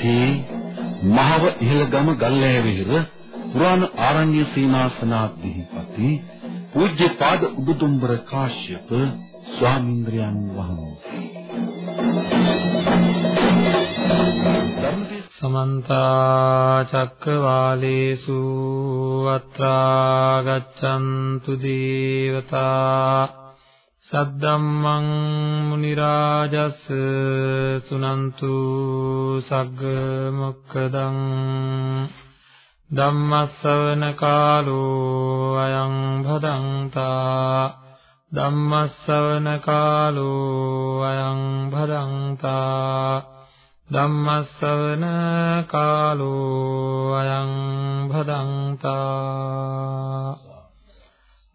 වහන්සේ මහව ඉහළගම ගල්ලෑවිහිර පුරාණ ආරණ්‍ය සීනාසනාධිපති පූජ්‍යපාද උඩුදුම්බර කාශ්‍යප ස්වාමීන්ද්‍රයන් වහන්සේ. සමන්ත චක්කවාලේසු අත්‍රා ගච්ඡන්තු දේවතා සද්දම්මං මුනි රාජස් සුනන්තු සග්ග මොක්කදං ධම්මස්සවන කාලෝ අයං භදංතා ධම්මස්සවන කාලෝ අයං භදංතා ධම්මස්සවන කාලෝ අයං භදංතා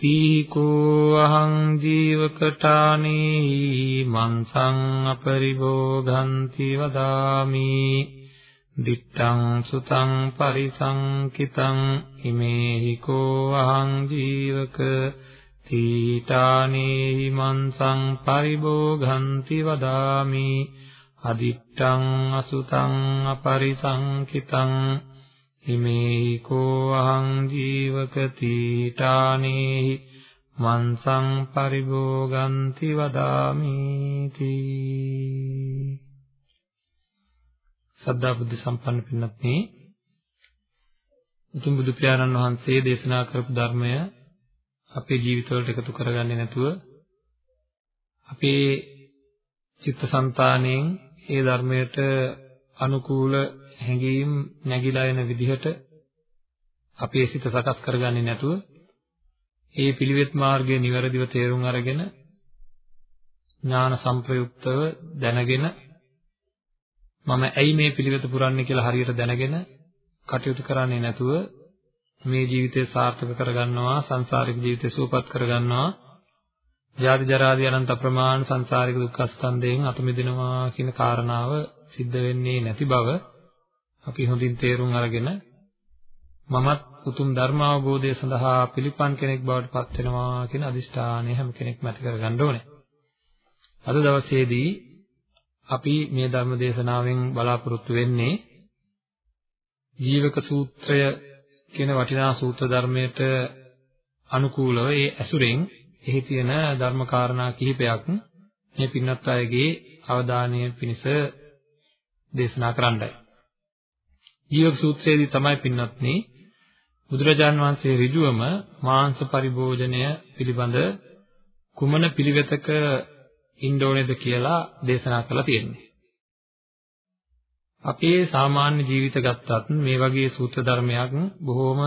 පීකෝ අහං ජීවකටානේහි මන්සං අපරිභෝගಂತಿ වදාමි. දිත්තං සුතං පරිසංකිතං ඉමේහි කෝ අහං ජීවක තීතානේහි මන්සං පරිභෝගಂತಿ වදාමි. අදිත්තං අසුතං අපරිසංකිතං ඉමේහි කෝ අහං ජීවක තීතානේහි මන්සං පරිභෝගಂತಿ වදාමි තී සද්ධා බුද්ධ සම්පන්න පින්වත්නි උතුම් බුදු පියාණන් වහන්සේ දේශනා කරපු ධර්මය අපේ ජීවිතවලට එකතු කරගන්නේ නැතුව අපේ චිත්තසංතාණයෙන් ඒ ධර්මයට අනුකූල හැඟීම් නැగిලා එන විදිහට අපේ සිත සකස් කරගන්නේ නැතුව ඒ පිළිවෙත් මාර්ගයේ નિවරදිව තේරුම් අරගෙන ඥාන සංප්‍රයුක්තව දැනගෙන මම ඇයි මේ පිළිවෙත පුරන්නේ කියලා හරියට දැනගෙන කටයුතු කරන්නේ නැතුව මේ ජීවිතය සාර්ථක කරගන්නවා සංසාරික ජීවිතය සුවපත් කරගන්නවා. ජාති ජරාදී අනන්ත ප්‍රමාණ සංසාරික දුක්ඛ ස්කන්ධයෙන් අත මිදෙනවා කියන කාරණාව සිද්ධ වෙන්නේ නැති බව අපි හොඳින් තේරුම් අරගෙන මමත් උතුම් ධර්ම අවබෝධය සඳහා පිළිපන් කෙනෙක් බවට පත් වෙනවා කියන අදිෂ්ඨානය හැම කෙනෙක්ම ඇති කරගන්න ඕනේ. අද දවසේදී අපි මේ ධර්ම දේශනාවෙන් බලාපොරොත්තු වෙන්නේ ජීවක සූත්‍රය කියන වටිනා සූත්‍ර ධර්මයට අනුකූලව ඒ ඇසුරෙන් එහි තියෙන ධර්ම කාරණා කිහිපයක් මේ පින්වත් අයගේ අවධානය පිණිස දේශනා කරන්නයි. ජීවක සූත්‍රයේදී තමයි පින්වත්නි බුදුරජාන් වහන්සේ ඍජුවම මාංශ පරිභෝජනය පිළිබඳ කුමන පිළිවෙතක ඉන්න ඕනේද කියලා දේශනා කරලා තියෙන්නේ. අපේ සාමාන්‍ය ජීවිත ගත්තත් මේ වගේ සූත්‍ර ධර්මයක් බොහොම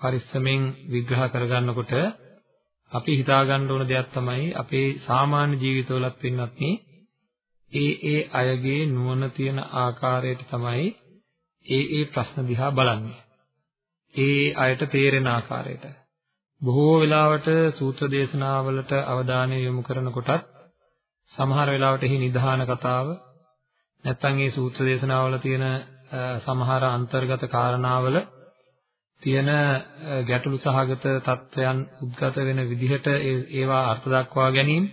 පරිස්සමෙන් විග්‍රහ කරගන්නකොට අපි හිතා ගන්න ඕන දෙයක් තමයි අපේ සාමාන්‍ය ජීවිතවලත් පින්වත්නි ඒ ඒ අයගේ නුවණ තියෙන ආකාරයට තමයි ඒ ඒ ප්‍රශ්න දිහා බලන්නේ. ඒ අයට තේරෙන ආකාරයට. බොහෝ වෙලාවට සූත්‍ර දේශනාවලට අවධානය යොමු කරනකොටත් සමහර වෙලාවට එහි නිධාන කතාව නැත්නම් ඒ සූත්‍ර දේශනාවල තියෙන සමහර අන්තර්ගත කාරණාවල තියෙන ගැටලු සහගත තත්වයන් උද්ගත වෙන විදිහට ඒවා අර්ථ දක්වා ගැනීම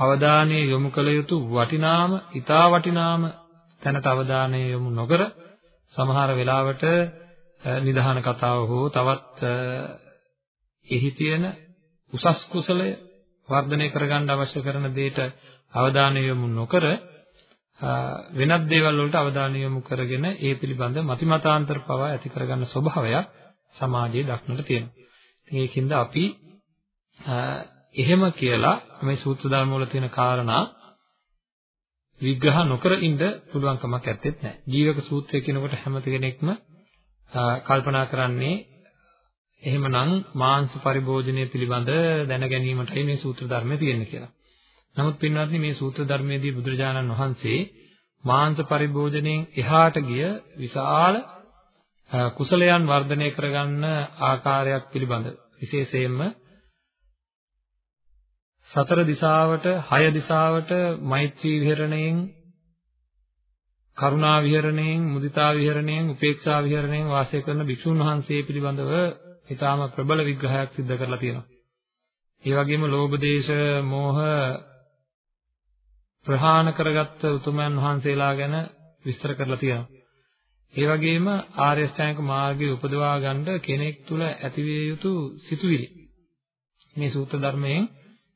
අවධානය යොමු කළ යුතු වටිනාම, ඊටා වටිනාම තැනට අවධානය යොමු නොකර සමහර වෙලාවට නිධාන කතාව හෝ තවත් එහි තියෙන උසස් කුසලය වර්ධනය කරගන්න අවශ්‍ය කරන දෙයට අවධානය යොමු නොකර වෙනත් දේවල් වලට අවධානය යොමු කරගෙන ඒ පිළිබඳ මතිමතාන්තර පවා ඇති කරගන්න ස්වභාවයක් සමාජයේ දක්නට තියෙනවා. ඉතින් ඒකින්ද අපි එහෙම කියලා මේ සූත්‍ර ධර්ම වල තියෙන කාරණා විග්‍රහ නොකර ඉන්න පුළුවන් කමක් නැත්තේ නැහැ. ජීවක සූත්‍රය කියනකොට හැම කෙනෙක්ම කල්පනා කරන්නේ එහෙමනම් මාංශ පරිභෝජනය පිළිබඳ දැන ගැනීමටයි මේ සූත්‍ර ධර්මය තියෙන්නේ කියලා. නමුත් පින්වත්නි මේ සූත්‍ර ධර්මයේදී බුදුරජාණන් වහන්සේ මාංශ පරිභෝජනයෙන් එහාට ගිය විශාල කුසලයන් වර්ධනය කරගන්න ආකාරයක් පිළිබඳ විශේෂයෙන්ම සතර දිශාවට හය දිශාවට මෛත්‍රී විහරණයෙන් කරුණා විහරණයෙන් මුදිතා විහරණයෙන් උපේක්ෂා විහරණයෙන් වාසය කරන භික්ෂුන් වහන්සේ පිළිබඳව ඊටාම ප්‍රබල විග්‍රහයක් සිද්ධ කරලා තියෙනවා. ඒ වගේම ලෝභ දේශ මෝහ ප්‍රහාණ කරගත්ත උතුමන් වහන්සේලා ගැන විස්තර කරලා තියෙනවා. ඒ වගේම ආර්ය ශ්‍රැංක මාර්ගයේ උපදවා ගන්න කෙනෙක් තුල ඇතිවිය යුතු සිතුවිලි මේ සූත්‍ර ධර්මයෙන්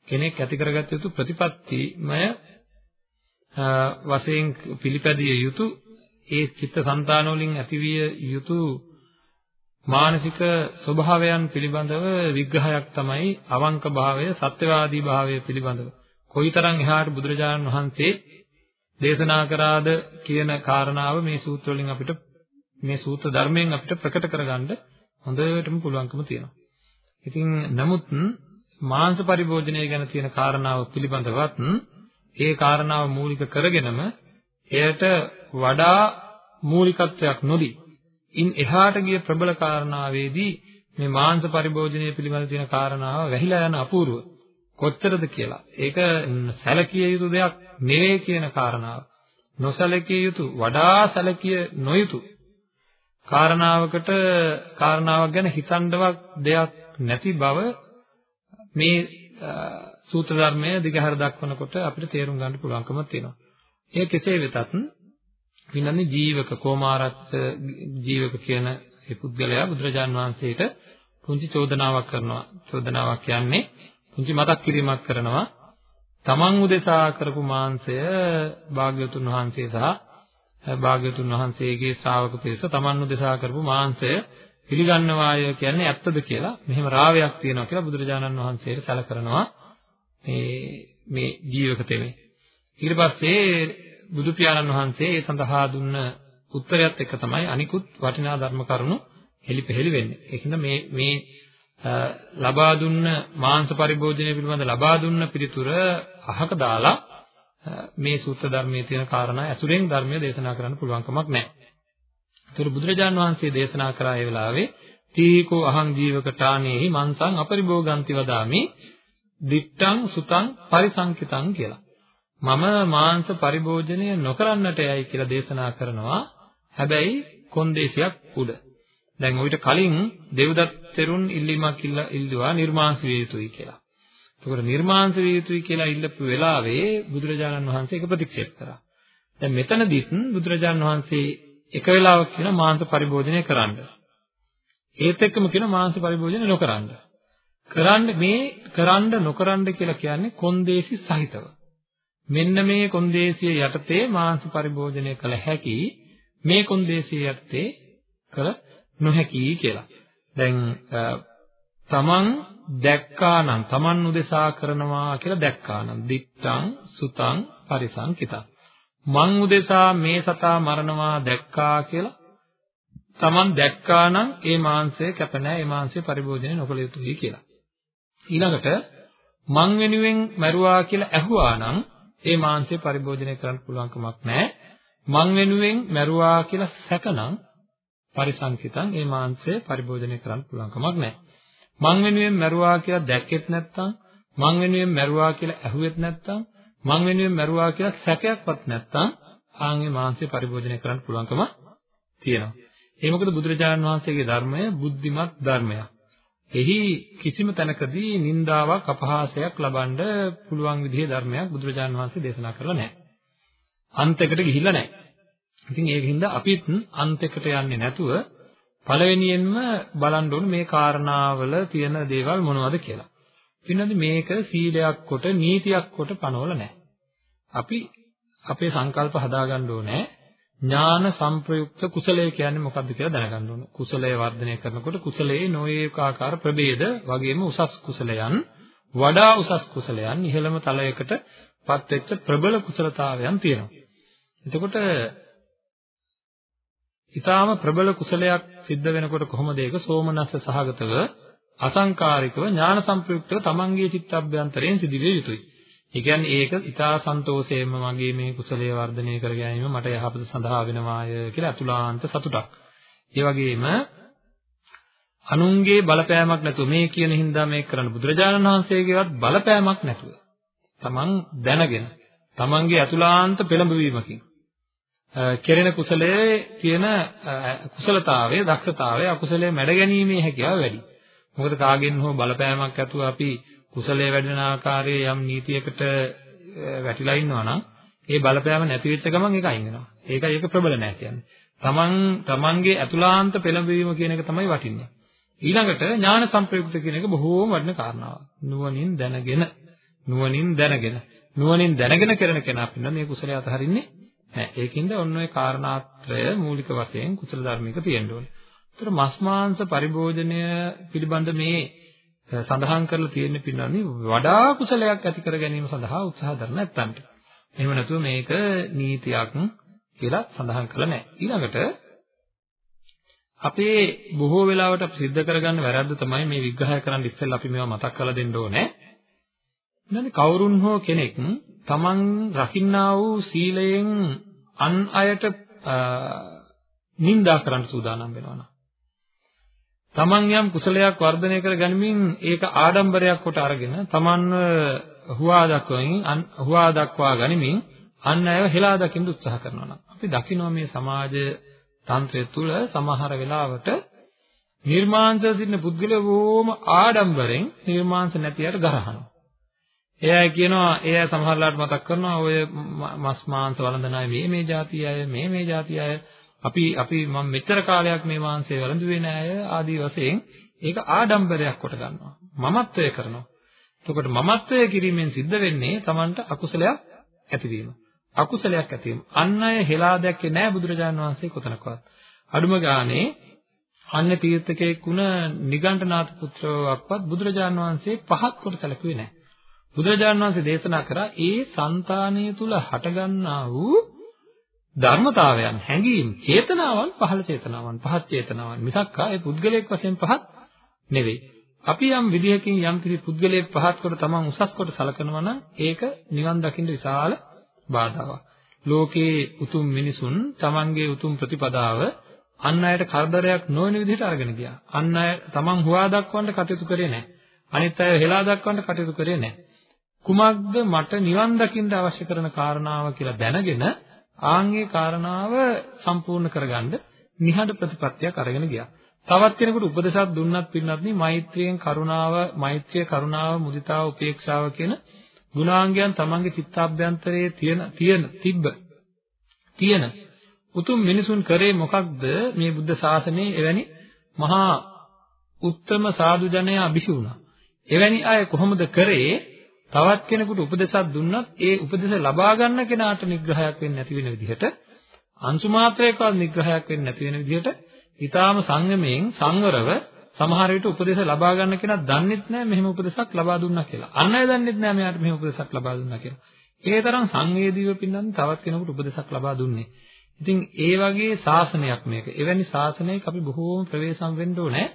කෙනෙක් ඇති කරගත යුතු ප්‍රතිපත්තිමය වශයෙන් පිළිපැදිය යුතු ඒ චිත්ත සංතාන වලින් ඇතිවිය යුතු මානසික ස්වභාවයන් පිළිබඳව විග්‍රහයක් තමයි අවංක භාවය සත්‍යවාදී භාවය පිළිබඳව කොයිතරම් එහාට බුදුරජාණන් වහන්සේ දේශනා කරාද කියන කාරණාව මේ සූත්‍ර වලින් අපිට මේ සූත්‍ර ධර්මයෙන් අපිට ප්‍රකට කරගන්න හොඳටම පුළුවන්කම තියෙනවා. ඉතින් නමුත් මාංශ පරිභෝජනය ගැන තියෙන කාරණාව පිළිබඳවත් ඒ කාරණාව මූලික කරගෙනම එයට වඩා මූලිකත්වයක් නොදී ඉන් එහාට ගිය ප්‍රබල කාරණාවේදී මේ මාංශ පරිභෝජනය පිළිබඳ තියෙන කාරණාව වැහිලා යන අපූර්ව කොච්චරද කියලා. ඒක සැලකිය යුතු දෙයක් නෙවෙයි කියන කාරණාව. නොසැලකිය යුතු වඩා සැලකිය නොයුතු කාරණාවකට කාරණාවක් ගැන හිතන්නවත් දෙයක් නැති බව මේ සූත්‍ර ධර්මයේ දිගහැර දක්වනකොට අපිට තේරුම් ගන්න පුළුවන්කම තියෙනවා. ඒ කෙසේ වෙතත් විනන්නේ ජීවක කොමාරච්ච ජීවක කියන ඒ පුද්ගලයා බුදුරජාන් වහන්සේට පුංචි චෝදනාවක් කරනවා. චෝදනාවක් කියන්නේ පුංචි මතක් කිරීමක් කරනවා. තමන් උදෙසා කරපු මාංශය භාග්‍යවතුන් වහන්සේ සහ භාග්‍යවතුන් වහන්සේගේ ශ්‍රාවක පිරිස තමන් උදෙසා කරපු මාංශය පිළිගන්නවාය කියන්නේ ඇත්තද කියලා මෙහෙම රාවයක් තියෙනවා කියලා බුදුරජාණන් වහන්සේට සැලකරනවා. මේ මේ ජීවක තෙමේ. ඊට පස්සේ බුදු පියාණන් වහන්සේ ඒ සඳහා දුන්න උත්තරයත් එක තමයි අනිකුත් වටිනා ධර්ම කරුණු හෙලිපෙහෙලි වෙන්නේ. ඒකින්ද මේ මේ ලබා දුන්න මාංශ පරිභෝජනය පිළිබඳ ලබා දුන්න පිළිතුර අහක දාලා මේ සූත්‍ර ධර්මයේ තියෙන කාරණා ඇසුරෙන් ධර්මය දේශනා කරන්න පුළුවන් කමක් නැහැ. ඒතර බුදුරජාන් වහන්සේ දේශනා කරා ඒ වෙලාවේ තීකෝ අහං ජීවක ඨානේහි මන්සං අපරිභෝගන්ති වදාමි දිත්තං සුතං පරිසංකිතං කියලා. මම මාංශ පරිභෝජනය නොකරන්නට යයි කියලා දේශනා කරනවා. හැබැයි කොන්දේසියක් උඩ. දැන් ඔయిత කලින් දෙව්දත් තෙරුන් ඉල්ලීමක් ඉල්ලුවා නිර්මාංශ විය යුතුයි කියලා. එතකොට නිර්මාංශ විය යුතුයි කියලා ඉල්ලපු වෙලාවේ බුදුරජාණන් වහන්සේ ඒක ප්‍රතික්ෂේප කරා. දැන් මෙතනදිත් බුදුරජාණන් වහන්සේ එක වෙලාවක කියන මාංශ පරිභෝජනය කරන්න. ඒත් එක්කම කියන මාංශ පරිභෝජනය නොකරන්න. කරන්න මේ කරන්න නොකරන්න කියලා කියන්නේ කොන්දේසි සහිතව. මෙන්න මේ කොන්දේසිය යටතේ මාංශ පරිභෝජනය කළ හැකි මේ කොන්දේසිය යටතේ කළ නොහැකි කියලා. දැන් තමන් දැක්කානම් තමන් උදෙසා කරනවා කියලා දැක්කානම් දිත්තං සුතං පරිසංකිතං මං උදෙසා මේ සතා මරණවා දැක්කා කියලා Taman දැක්කා නම් ඒ මාංශය කැප නැහැ ඒ මාංශය පරිභෝජනය නොකළ යුතුයි කියලා. ඊළඟට මං වෙනුවෙන් මැරුවා කියලා ඇහුවා නම් ඒ මාංශය පරිභෝජනය කරන්න පුළුවන් කමක් නැහැ. මං වෙනුවෙන් මැරුවා කියලා සැකනම් පරිසංකිතං ඒ මාංශය පරිභෝජනය කරන්න පුළුවන් කමක් නැහැ. මං වෙනුවෙන් මැරුවා කියලා දැක්කෙත් නැත්නම් මං වෙනුවෙන් මැරුවා කියලා ඇහුවෙත් නැත්නම් මං වෙනුවෙන් මැරුවා කියලා සැකයක්වත් නැත්තම් ආන්ගේ මාංශය පරිභෝජනය කරන්න පුළුවන්කම තියෙනවා. ඒ මොකද බුදුරජාණන් වහන්සේගේ ධර්මය බුද්ධිමත් ධර්මයක්. එහි කිසිම තැනකදී නින්දාවක් අපහාසයක් ලබන්න පුළුවන් විදිහේ ධර්මයක් බුදුරජාණන් වහන්සේ දේශනා කරලා නැහැ. අන්තයකට ගිහිල්ලා නැහැ. ඉතින් ඒකින්ද අපිත් අන්තයකට යන්නේ නැතුව පළවෙනියෙන්ම බලන්න ඕනේ මේ කාරණාවල තියෙන දේවල් මොනවද කියලා. පින්නද මේක සීලයක් කොට නීතියක් කොට පනවල නැහැ. අපි අපේ සංකල්ප හදාගන්න ඕනේ ඥාන සංප්‍රයුක්ත කුසලය කියන්නේ මොකක්ද කියලා දැනගන්න ඕනේ. කුසලය වර්ධනය කරනකොට කුසලයේ නොඒක ආකාර ප්‍රභේද වගේම උසස් කුසලයන් වඩා උසස් කුසලයන් ඉහළම තලයකට පත් වෙච්ච ප්‍රබල කුසලතාවයන් තියෙනවා. එතකොට ඊටාම ප්‍රබල කුසලයක් සිද්ධ වෙනකොට කොහොමද ඒක සෝමනස්ස සහගතව අසංකාරිකව ඥාන සම්ප්‍රයුක්තව තමන්ගේ චිත්තඅභ්‍යන්තරයෙන් සිදුවිය යුතුයි. ඒ කියන්නේ ඒක ඊටා සන්තෝෂයෙන්ම මගේ මේ කුසලය වර්ධනය කර ගැනීම මට යහපත සඳහා වෙනවාය කියලා අතුලාන්ත සතුටක්. ඒ වගේම අනුන්ගේ බලපෑමක් නැතුව මේ කියන හින්දා මේක කරන්න බුදුරජාණන් වහන්සේගේවත් බලපෑමක් නැතුව තමන් දැනගෙන තමන්ගේ අතුලාන්ත පෙළඹවීමකින් කෙරෙන කුසලයේ තියෙන කුසලතාවය දක්ෂතාවය අකුසලයේ මැඩ ගැනීමේ හැකියාව වැඩි. මොකද කාගෙන් හෝ බලපෑමක් ඇතුව අපි කුසලයේ වැඩෙන ආකාරයේ යම් නීතියකට වැටිලා ඉන්නවා නම් ඒ බලපෑම නැති වෙච්ච ගමන් ඒක අයින් වෙනවා. ඒකයි ඒක ප්‍රබල නැහැ කියන්නේ. තමන් තමන්ගේ අතුලාන්ත පෙළඹවීම කියන එක තමයි වටින්නේ. ඊළඟට ඥාන සංප්‍රයුක්ත කියන එක බොහෝම වටින කාරණාවක්. නුවණින් දැනගෙන නුවණින් දැනගෙන නුවණින් දැනගෙන කරන කෙනා පින්න මේ කුසලය අතහරින්නේ නැහැ. ඒකින්ද ඔන්න ඔය කාරණාත්‍රය මූලික වශයෙන් කුසල ධර්මික තියෙන්න ඕනේ. ඒතර මස් මාංශ පරිභෝජනය පිළිබඳ මේ සඳහන් කරලා තියෙන පින්නන්නේ වඩා කුසලයක් ඇති කර ගැනීම සඳහා උත්සාහ කරන නැත්තන්ට. එහෙම නැතුව මේක නීතියක් කියලා සඳහන් කරලා නැහැ. ඊළඟට අපේ බොහෝ වෙලාවට අපි सिद्ध කරගන්න වැරද්ද තමයි මේ විග්‍රහය කරන්න ඉස්සෙල්ලා අපි මේවා මතක් කරලා දෙන්න ඕනේ. නේද කවුරුන් හෝ කෙනෙක් තමන් රකින්නා වූ සීලයෙන් අන් අයට නිඳා කරන්න සූදානම් වෙනවා නම් තමන් යම් කුසලයක් වර්ධනය කර ගනිමින් ඒක ආඩම්බරයක් කොට අරගෙන තමන්ව හුවා දක්වමින් හුවා දක්වා ගනිමින් අන් අයව හෙලා දකින්න උත්සාහ කරනවා නම් අපි දකිනවා මේ සමාජ තන්ත්‍රය තුල සමහර වෙලාවට නිර්මාංශ සිටින පුද්ගලයෝ බොහොම ආඩම්බරෙන් නිර්මාංශ නැතිවට ගරහනවා. එයා කියනවා එයා සමහරලාට මතක් කරනවා ඔය මස් මාංශ වළඳන අය මේ මේ જાති අය මේ මේ જાති අය අපි අපි මම මෙච්චර කාලයක් මේ මාංශය වළඳුවේ නෑ ආදී වශයෙන් ඒක ආඩම්බරයක් කොට ගන්නවා. මමත්වය කරනවා. එතකොට මමත්වය කිරීමෙන් සිද්ධ වෙන්නේ Tamanට අකුසලයක් ඇතිවීම. අකුසලයක් ඇතිවීම. අන් අය හෙලා දැක්කේ නෑ බුදුරජාණන් වහන්සේ කොතනකවත්. අඩුම ගානේ අන්‍ය තීර්ථකයෙක් වුණ නිගණ්ඨනාථ පුත්‍රවක්වත් බුදුරජාණන් වහන්සේ පහත් කොට සැලකුවේ නෑ. බුදුරජාණන් වහන්සේ දේශනා කරා ඒ సంతානිය තුල හටගන්නා වූ ධර්මතාවයන් හැඟීම් චේතනාවන් පහළ චේතනාවන් පහත් චේතනාවන් මිසක් ආයේ පුද්ගලයෙක් වශයෙන් පහත් නෙවෙයි. අපි යම් විදිහකින් යම් කිසි පුද්ගලයෙක් පහත් කොට තමන් උසස් කොට සලකනවා නම් ඒක නිවන් දකින්න විශාල බාධාවක්. ලෝකේ උතුම් මිනිසුන් තමන්ගේ උතුම් ප්‍රතිපදාව අන් අයට කරදරයක් නොවන විදිහට අරගෙන ගියා. අන් අය තමන් හුවා දක්වන්න කටයුතු කරේ නැහැ. අනිත් අය හෙලා දක්වන්න කටයුතු කරේ නැහැ. කුමක්ද මට නිවන් දකින්න අවශ්‍ය කරන කාරණාව කියලා දැනගෙන ආන්ගේ කාරණාව සම්පූර්ණ කරගන්න නිහඬ ප්‍රතිපත්තියක් අරගෙන ගියා. තවත් කෙනෙකුට උපදේශයක් දුන්නත් පින්නත් මෛත්‍රියෙන් කරුණාව, මෛත්‍රිය, කරුණාව, මුදිතාව, උපේක්ෂාව කියන ගුණාංගයන් තමන්ගේ චිත්තාභ්‍යන්තරයේ තියෙන තියෙන තිබ්බ තියෙන උතුම් මිනිසුන් කරේ මොකක්ද මේ බුද්ධ ශාසනයේ එවැනි මහා උත්තම සාදු ජනයා අභිෂු වුණා. එවැනි අය කොහොමද කරේ තවත් කෙනෙකුට උපදේශයක් දුන්නත් ඒ උපදේශ ලබා ගන්න කෙනාට නිග්‍රහයක් වෙන්නේ නැති වෙන විදිහට අංශු මාත්‍රයකවත් නිග්‍රහයක් වෙන්නේ නැති වෙන විදිහට ඊටාම සංයමයෙන් සංවරව සමහර විට උපදේශ ලබා ගන්න කෙනා දන්නෙත් නැහැ මෙහෙම උපදේශක් ලබා දුන්නා කියලා. අන් අය දන්නෙත් නැහැ මෙයාට මෙහෙම උපදේශක් ලබා දුන්නා කියලා. ඒ තරම් සංවේදීව පින්නන් තවත් කෙනෙකුට උපදේශක් ලබා දුන්නේ. ඉතින් ඒ වගේ ශාසනයක් මේක. එවැනි ශාසනයක අපි බොහෝම ප්‍රවේශම් වෙන්න ඕනේ.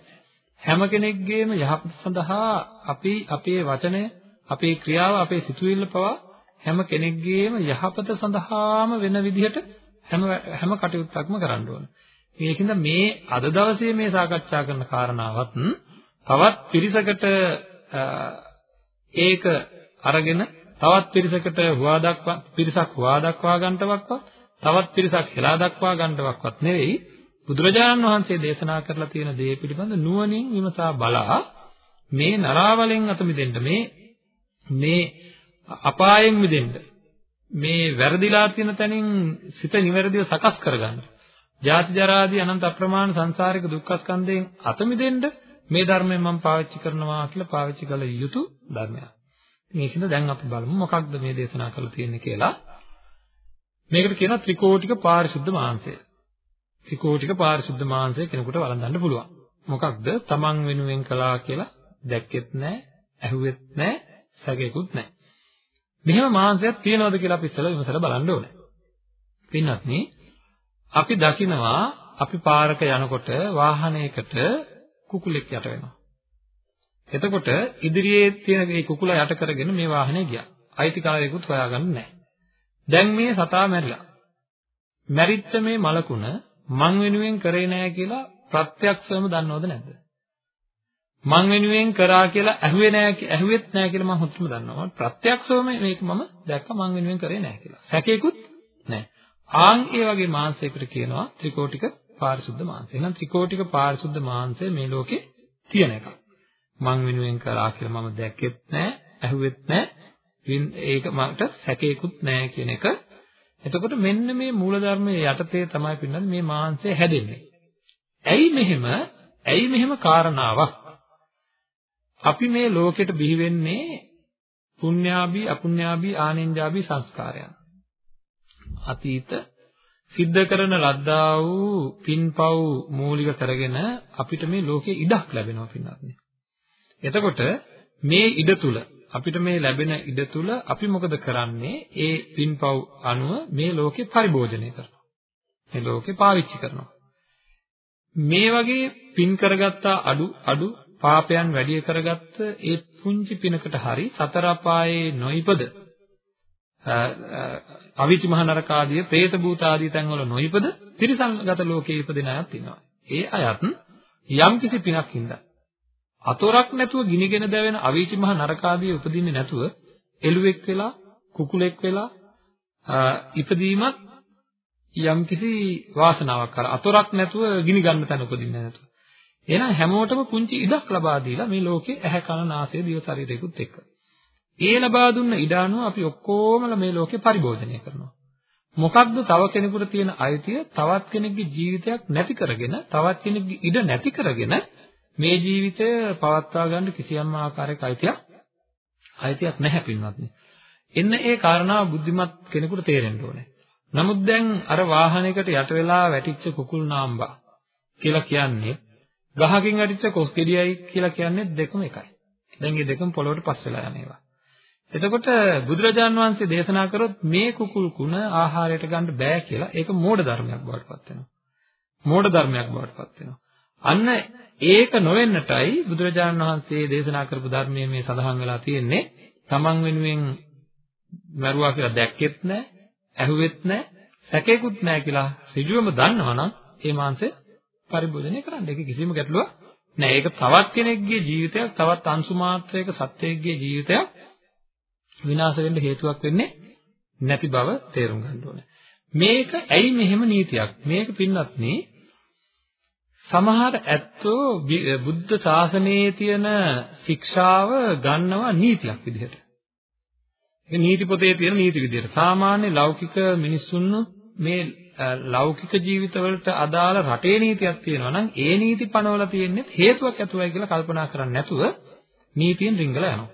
හැම කෙනෙක්ගේම යහපත සඳහා අපි අපේ වචනය අපේ ක්‍රියාව අපේ සිතුවිල්ල පවා හැම කෙනෙක්ගේම යහපත සඳහාම වෙන විදිහට හැම හැම කටයුත්තක්ම කරන්න ඕන. මේකින්ද මේ අද දවසේ මේ සාකච්ඡා කරන කාරණාවත් තවත් පිරිසකට ඒක අරගෙන තවත් පිරිසකට හුවා දක්වා පිරිසක් හුවා දක්වා ගන්නවක්වත් තවත් පිරිසක් හෙලා දක්වා ගන්නවක්වත් නෙවෙයි බුදුරජාණන් වහන්සේ දේශනා කරලා තියෙන දේ පිළිබඳ නුවණින් විමසා බලා මේ නරාවලෙන් අත මිදෙන්න මේ මේ අපායෙන් මිදෙන්න මේ වැරදිලා තියෙන තැනින් සිත නිවැරදිව සකස් කරගන්න. ජාති ජරාදී අනන්ත අප්‍රමාණ සංසාරික දුක්ඛ ස්කන්ධයෙන් අත මිදෙන්න මේ ධර්මයෙන් මම පාවිච්චි කරනවා කියලා පාවිච්චි කළ යුතු ධර්මයක්. ඉතින් ඒකින්ද දැන් අපි බලමු මොකක්ද මේ දේශනා කරලා තියෙන්නේ කියලා. මේකට කියනවා ත්‍රිකෝටික පාරිශුද්ධ මාංශය. ත්‍රිකෝටික පාරිශුද්ධ මාංශය කෙනෙකුට වළඳන්න පුළුවන්. මොකක්ද? තමන් වෙනුවෙන් කළා කියලා දැක්කෙත් නැහැ, ඇහුවෙත් නැහැ, සැකේකුත් නැහැ. මෙහෙම මාංශයක් තියනවද කියලා අපි ඉස්සෙල්ලා විමසලා බලන්න ඕනේ. පින්වත්නි අපි දකිනවා අපි පාරක යනකොට වාහනයකට කුකුලෙක් යට වෙනවා. එතකොට ඉදිරියේ තියෙන මේ කුකුල යට කරගෙන මේ වාහනේ ගියා. අයිතිකාරයෙකුත් හොයාගන්න නැහැ. දැන් මේ සතා මැරිලා. මැරිච්ච මේ මලකුණ මං වෙනුවෙන් කරේ නැහැ කියලා ප්‍රත්‍යක්ෂවම දන්නවද නැද්ද? මං වෙනුවෙන් කරා කියලා ඇහුවේ නැහැ ඇහුවෙත් නැහැ කියලා මම හොත්ම දන්නවා. ප්‍රත්‍යක්ෂවම මේක මම දැක්ක මං වෙනුවෙන් කරේ නැහැ කියලා. සැකේකුත් නැහැ. ආන් ඒ වගේ මාංශයකට කියනවා ත්‍රිකෝටික පාරිශුද්ධ මාංශය. එහෙනම් ත්‍රිකෝටික පාරිශුද්ධ මාංශය මේ ලෝකේ තියෙන එකක්. මං වෙනුවෙන් කරා කියලා මම දැක්කෙත් නැහැ, ඇහුවෙත් නැහැ. ඒක මට සැකේකුත් නැහැ කියන එක. එතකොට මෙන්න මේ මූලධර්මයේ යටතේ තමයි පින්නන්නේ මේ මාංශය හැදෙන්නේ. ඇයි මෙහෙම? ඇයි මෙහෙම කාරණාවක්? අපි මේ ලෝකෙට බිහි වෙන්නේ පුණ්‍යාභි අපුණ්‍යාභි ආනෙන්ජාභි සංස්කාරයන්. අතීත සිද්ධ කරන ලද්දා වූ පින්පව් මූලික කරගෙන අපිට මේ ලෝකේ ඉඩක් ලැබෙනවා පින්නත්. එතකොට මේ ඉඩ තුල අපිට මේ ලැබෙන ඉඩ තුල අපි මොකද කරන්නේ? ඒ පින්පව් අනුව මේ ලෝකේ පරිභෝජනය කරනවා. මේ ලෝකේ පාවිච්චි කරනවා. මේ වගේ පින් කරගත්ත අඩු අඩු පාපයන් වැඩි කරගත්ත ඒ පුංචි පිනකට හරි සතර අපායේ නොයිපද අවිචි මහ නරක ආදී പ്രേත භූත ආදී තැන්වල නොයිපද තිරිසන්ගත ලෝකයේ ඉපදෙන අයත් ඉන්නවා. ඒ අයත් යම් කිසි පිනක් හින්දා අතොරක් නැතුව ගිනිගෙන දැවෙන අවීචි මහ නරක ආදී උපදින්නේ නැතුව එළුවෙක් වෙලා කුකුලෙක් වෙලා ඉපදීමත් යම් කිසි වාසනාවක් කර අතොරක් නැතුව ගිනි ගන්න තැන උපදින්නේ නැතුව එහෙනම් හැමෝටම පුංචි ඉඩක් ලබා දීලා මේ ලෝකේ ඇහැ කන නාසය දිව ශරීරයකුත් එක්ක ඒ ලබා දුන්න ඉඩ අනුව අපි ඔක්කොමලා මේ ලෝකේ පරිභෝජනය කරනවා මොකක්ද තව කෙනෙකුට තියෙන අයිතිය තවත් කෙනෙක්ගේ ජීවිතයක් නැති කරගෙන තවත් කෙනෙක්ගේ ඉඩ නැති කරගෙන මේ ජීවිතය පවත්වා ගන්න කිසියම් ආකාරයක අයිතියක් අයිතියක් නැහැ පින්වත්නි. එන්න ඒ කාරණාව බුද්ධිමත් කෙනෙකුට තේරෙන්න ඕනේ. නමුත් දැන් අර වාහනයකට යට වෙලා වැටිච්ච කුකුල් නාම්බා කියලා කියන්නේ ගහකින් වැටිච්ච කොස් ගෙඩියයි කියලා කියන්නේ දෙකම එකයි. දැන් මේ දෙකම පොළොවට පස් වෙලා යන ඒවා. එතකොට බුදුරජාන් වහන්සේ දේශනා කරොත් මේ කුකුල් කුණ ආහාරයට ගන්න බෑ කියලා ඒක මෝඩ ධර්මයක් බවට පත් වෙනවා. මෝඩ ධර්මයක් බවට පත් වෙනවා. අන්න ඒක නොවෙන්නටයි බුදුරජාණන් වහන්සේ දේශනා කරපු ධර්මයේ මේ සඳහන් වෙලා තියෙන්නේ තමන් වෙනුවෙන් මරුවා කියලා දැක්කෙත් නැහැ, ඇහුවෙත් නැහැ, සැකේකුත් නැහැ කියලා ඍජුවම දන්නවනම් ඒ මාංශය පරිභෝජනය කරන්න. ඒක කිසිම ගැටලුවක් නැහැ. ඒක තවත් කෙනෙක්ගේ ජීවිතයක්, තවත් අංශු මාත්‍රයක සත්වයකගේ ජීවිතයක් විනාශ වෙන්න හේතුවක් වෙන්නේ නැති බව තේරුම් ගන්න ඕනේ. මේක ඇයි මෙහෙම නීතියක්? මේක පින්නත් නේ සමහර ඇත්තෝ බුද්ධ ශාසනයේ තියෙන ශික්ෂාව ගන්නවා නීතියක් විදිහට. ඒක නීති පොතේ තියෙන නීති විදිහට. සාමාන්‍ය ලෞකික මිනිස්සුන් මේ ලෞකික ජීවිතවලට අදාළ රටේ නීතියක් තියෙනවා නම් ඒ නීති පනවලා තියෙන්නේ හේතුවක් ඇතුවයි කියලා කල්පනා කරන්නේ නැතුව නීතියෙන් රිංගලා යනවා.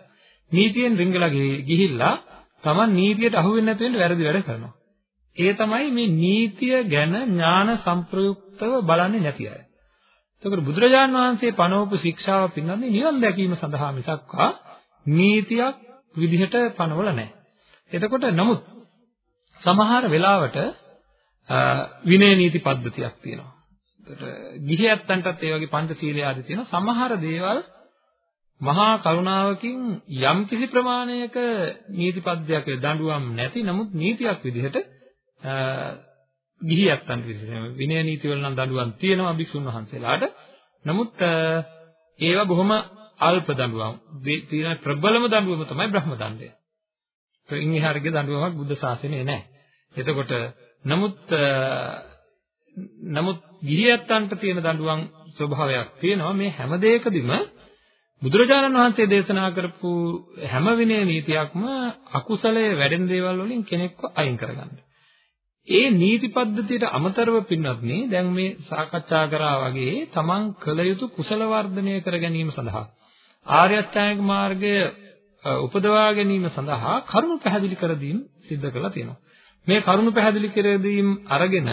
නීතියෙන් රිංගලා ගිහිල්ලා Taman නීතියට අහු වෙන්නේ නැතු වෙන්න වැරදි වැඩ කරනවා. ඒ තමයි මේ නීතිය ගැන ඥාන සංප්‍රයුක්තව බලන්නේ නැති අය. එතකොට බුදුරජාන් වහන්සේ පනවපු ශික්ෂාව පින්නන්නේ නිවන් දැකීම සඳහා මිසක්වා නීතියක් විදිහට පනවල නැහැ. එතකොට නමුත් සමහර වෙලාවට විනය නීති පද්ධතියක් තියෙනවා. එතකොට ගිහි ඇත්තන්ටත් ඒ වගේ පංචශීලය ආදී තියෙනවා. සමහර දේවල් මහා කරුණාවකින් යම් කිසි ප්‍රමාණයක නීති පද්ධතියක් දඬුවම් නැති නමුත් නීතියක් විදිහට ගිහියන්ට විශේෂයෙන්ම විනය නීති වල නම් දඬුවම් තියෙනවා භික්ෂුන් වහන්සේලාට. නමුත් ඒවා බොහොම අල්ප දඬුවම්. තියෙන ප්‍රබලම දඬුවම තමයි බ්‍රහ්ම දණ්ඩය. ඉන් එහාටගේ දඬුවමක් බුද්ධ ශාසනයේ නැහැ. එතකොට නමුත් නමුත් ගිහියන්ට තියෙන දඬුවම් ස්වභාවයක් තියෙනවා මේ හැම දෙයකදීම බුදුරජාණන් වහන්සේ දේශනා කරපු හැම විනය නීතියක්ම අකුසලයේ වැඩෙන දේවල් වලින් කෙනෙක්ව අයින් කරගන්න. ඒ නීති පද්ධතියට අමතරව පින්වත්නි දැන් මේ සාකච්ඡා කරා වගේ තමන් කළ යුතු කුසල වර්ධනය කර ගැනීම සඳහා ආර්ය අෂ්ටාංගික මාර්ගය උපදවා ගැනීම සඳහා කරුණු පැහැදිලි කර දීම සිද්ධ කරලා තියෙනවා. මේ කරුණු පැහැදිලි කර දීම අරගෙන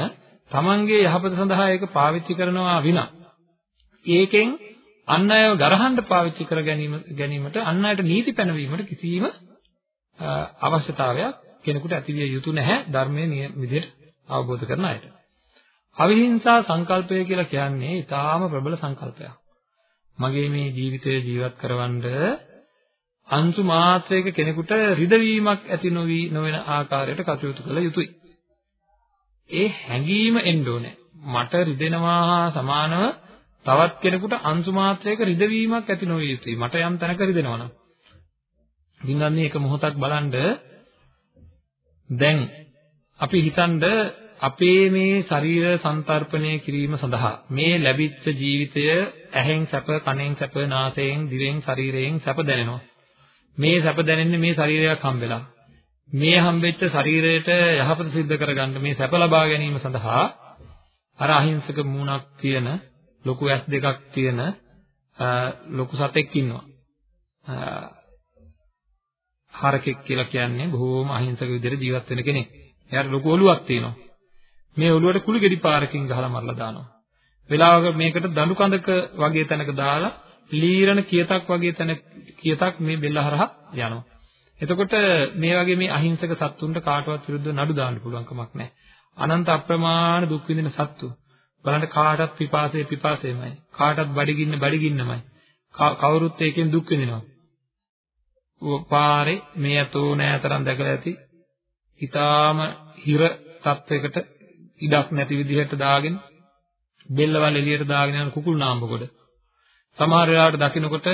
තමන්ගේ යහපත සඳහා ඒක පාවිච්චි කරනවා විනා ඒකෙන් අන් අයව ගරහන්න පාවිච්චි කර ගැනීම ගැනීමට අන් අයට නීති පැනවීමට කිසිම අවශ්‍යතාවයක් කෙනෙකුට ඇතිවිය යුතු නැහැ ධර්මයේ විදිහට අවබෝධ කරන අයට. අවිහිංසා සංකල්පය කියලා කියන්නේ ඊටාම ප්‍රබල සංකල්පයක්. මගේ මේ ජීවිතය ජීවත් කරවන්න අංශු මාත්‍රයක කෙනෙකුට රිදවීමක් ඇති නොවි නොවන ආකාරයට කටයුතු කළ යුතුයි. ඒ හැඟීම එන්න ඕනේ. මට රිදෙනවා හා සමානව තවත් කෙනෙකුට අංශු මාත්‍රයක රිදවීමක් ඇති නොවිය යුතුයි. මට යම් තැනක රිදෙනවා නම්. ඉතින් එක මොහොතක් බලන්න දැන් අපි හිතනද අපේ මේ ශරීර සංතරපණය කිරීම සඳහා මේ ලැබිච්ච ජීවිතය ඇහෙන් සැප, කනෙන් සැප, නාසයෙන්, දිවෙන්, ශරීරයෙන් සැප දැනෙනවා. මේ සැප දැනෙන්නේ මේ ශරීරයක් හම්බෙලා. මේ හම්බෙච්ච ශරීරයට යහපත සිද්ධ කරගන්න මේ සැප ලබා ගැනීම සඳහා අර අහිංසක මූණක් තියෙන ලොකු ඇස් දෙකක් තියෙන ලොකු සතෙක් ඉන්නවා. හරකෙක් කියලා කියන්නේ බොහෝම අහිංසක විදිහට ජීවත් වෙන කෙනෙක්. එයාට ලොකු ඔළුවක් තියෙනවා. මේ ඔළුවට කුළු ගෙඩි පාරකින් ගහලා මරලා දානවා. වෙලාවක මේකට දඬු කඳක වගේ තැනක දාලා ලීරණ කියතක් වගේ තැන කියතක් මේ බෙල්ල හරහා යනවා. එතකොට මේ වගේ මේ අහිංසක සත්තුන්ට කාටවත් විරුද්ධව නඩු දාන්න පුළුවන් කමක් නැහැ. අනන්ත අප්‍රමාණ දුක් විඳින සත්තු. බලන්න කාටත් පිපාසය පිපාසයමයි. කාටත් බඩගින්න බඩගින්නමයි. කවුරුත් ඒකෙන් දුක් විඳිනවා. පාරේ මේ අතෝ නෑතරම් දැකලා ඇති. ඊටාම හිර තත්වයකට ඉඩක් නැති විදිහට දාගෙන බෙල්ලවල් එළියට දාගෙන යන කුකුල් නාම්බකොට සමහර වෙලාවට දකින්නකොට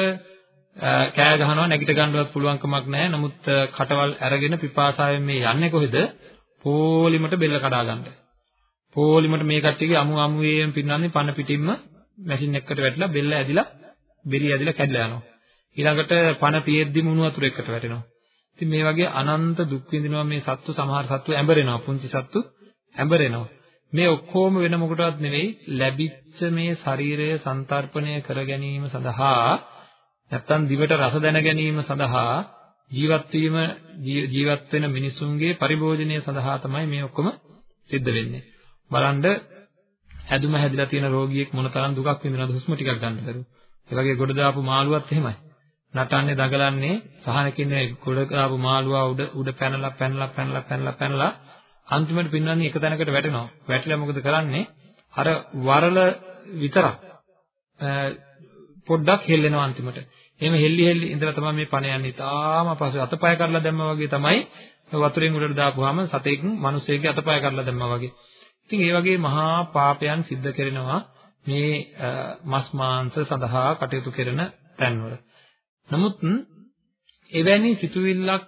කෑ ගහනවා නැගිට ගන්නවත් පුළුවන් කමක් නැහැ. නමුත් කටවල් අරගෙන පිපාසාවෙන් මේ යන්නේ කොහෙද? පෝලිමට බෙල්ල කඩා ගන්න. පෝලිමට මේ කට්ටියගේ අමු අමුවේම පින්නන්නේ පන පිටින්ම මැෂින් එකකට වැටිලා බෙල්ල ඇදිලා බෙලි ඇදිලා කැඩලා යනවා. ඊළඟට පන තියෙද්දි මුණු වතුර එකට වැටෙනවා. ඉතින් මේ වගේ අනන්ත දුක් විඳිනවා මේ සත්තු සමහර සත්තු ඇඹරෙනවා. පුංචි සත්තු ඇඹරෙනවා. මේ ඔක්කොම වෙන මොකටවත් නෙවෙයි ලැබිච්ච මේ ශරීරය සංතරපණය කර ගැනීම සඳහා නැත්තම් දිවට රස දැන ගැනීම සඳහා ජීවත් වීම ජීවත් වෙන මිනිසුන්ගේ පරිභෝජනය සඳහා තමයි මේ ඔක්කොම සිද්ධ වෙන්නේ. බලන්න හැදුම හැදිලා තියෙන රෝගියෙක් මොනතරම් දුකක් විඳිනවද හුස්ම ටිකක් ගන්න බැරුව. ඒ වගේ ගොඩ දාපු මාළුවත් එහෙමයි. නටන්නේ දඟලන්නේ සහනකින් ගොඩ දාපු මාළුවා උඩ උඩ පැනලා පැනලා පැනලා පැනලා පැනලා අන්තිමට පින්නන්නේ එක තැනකට වැටෙනවා. වැටිලා මොකද කරන්නේ? අර වරල විතරක් පොඩ්ඩක් හෙල්ලෙනවා අන්තිමට. එහෙම හෙල්ලි හෙල්ලි ඉඳලා තමයි මේ පණ යන්නේ. තාම අපහසු අතපය කරලා දැම්මා වගේ තමයි වතුරෙන් උඩට දාපුවාම සතෙක් මිනිස්සෙක්ගේ අතපය කරලා දැම්මා වගේ. ඉතින් ඒ වගේ මහා පාපයන් සිද්ධ කරනවා මේ මස් මාංශ සඳහා කටයුතු කරන තැන්වල. නමුත් එවැනි සිතුවිල්ලක්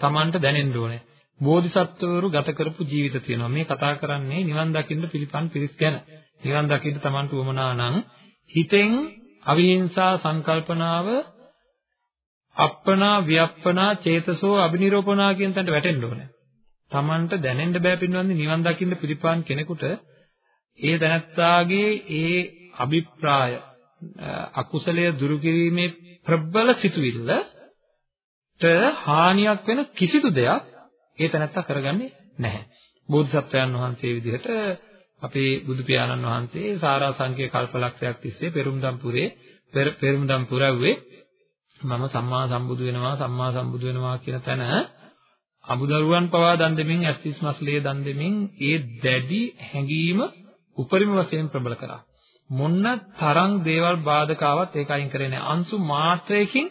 Tamanට දැනෙන්න ඕනේ. බෝධිසත්වවරු ගත කරපු ජීවිත තියෙනවා. මේ කතා කරන්නේ නිවන් දකින්න පිළිපන් පිරිස් ගැන. නිවන් දකින්න Tamanට උවමනා නම් හිතෙන් අවිහිංසා සංකල්පනාව අප්පනා ව්‍යප්පනා චේතසෝ අබිනිරෝපණා කියන තැනට වැටෙන්න ඕනේ. Tamanට දැනෙන්න බෑ පින්වන්දි නිවන් දකින්න පිළිපාන් කෙනෙකුට ඒ දැනත්තාගේ ඒ අභිප්‍රාය අකුසලය දුරු කිරීමේ ප්‍රබල සිතුවිල්ලට හානියක් වෙන කිසිදු දෙයක් ඒ තැනත්තා කරගන්නේ නැහැ. බෝධිසත්වයන් වහන්සේ විදිහට අපේ බුදු පියාණන් වහන්සේ සාරා සංකේ කල්පලක්ෂයක් තිස්සේ පෙරුම්දම්පුරේ පෙරුම්දම් පුරව්වේ මම සම්මා සම්බුදු වෙනවා සම්මා සම්බුදු වෙනවා කියන තැන අමුදරුවන් පවා දන් දෙමින් ඇස්තිස් මස්ලේ දන් දෙමින් ඒ දැඩි හැඟීම උපරිම වශයෙන් ප්‍රබල කරා. මොන්න තරම් දේවල් බාධකාවත් ඒක අයින් කරේ නැහැ. අංශු මාත්‍රයකින්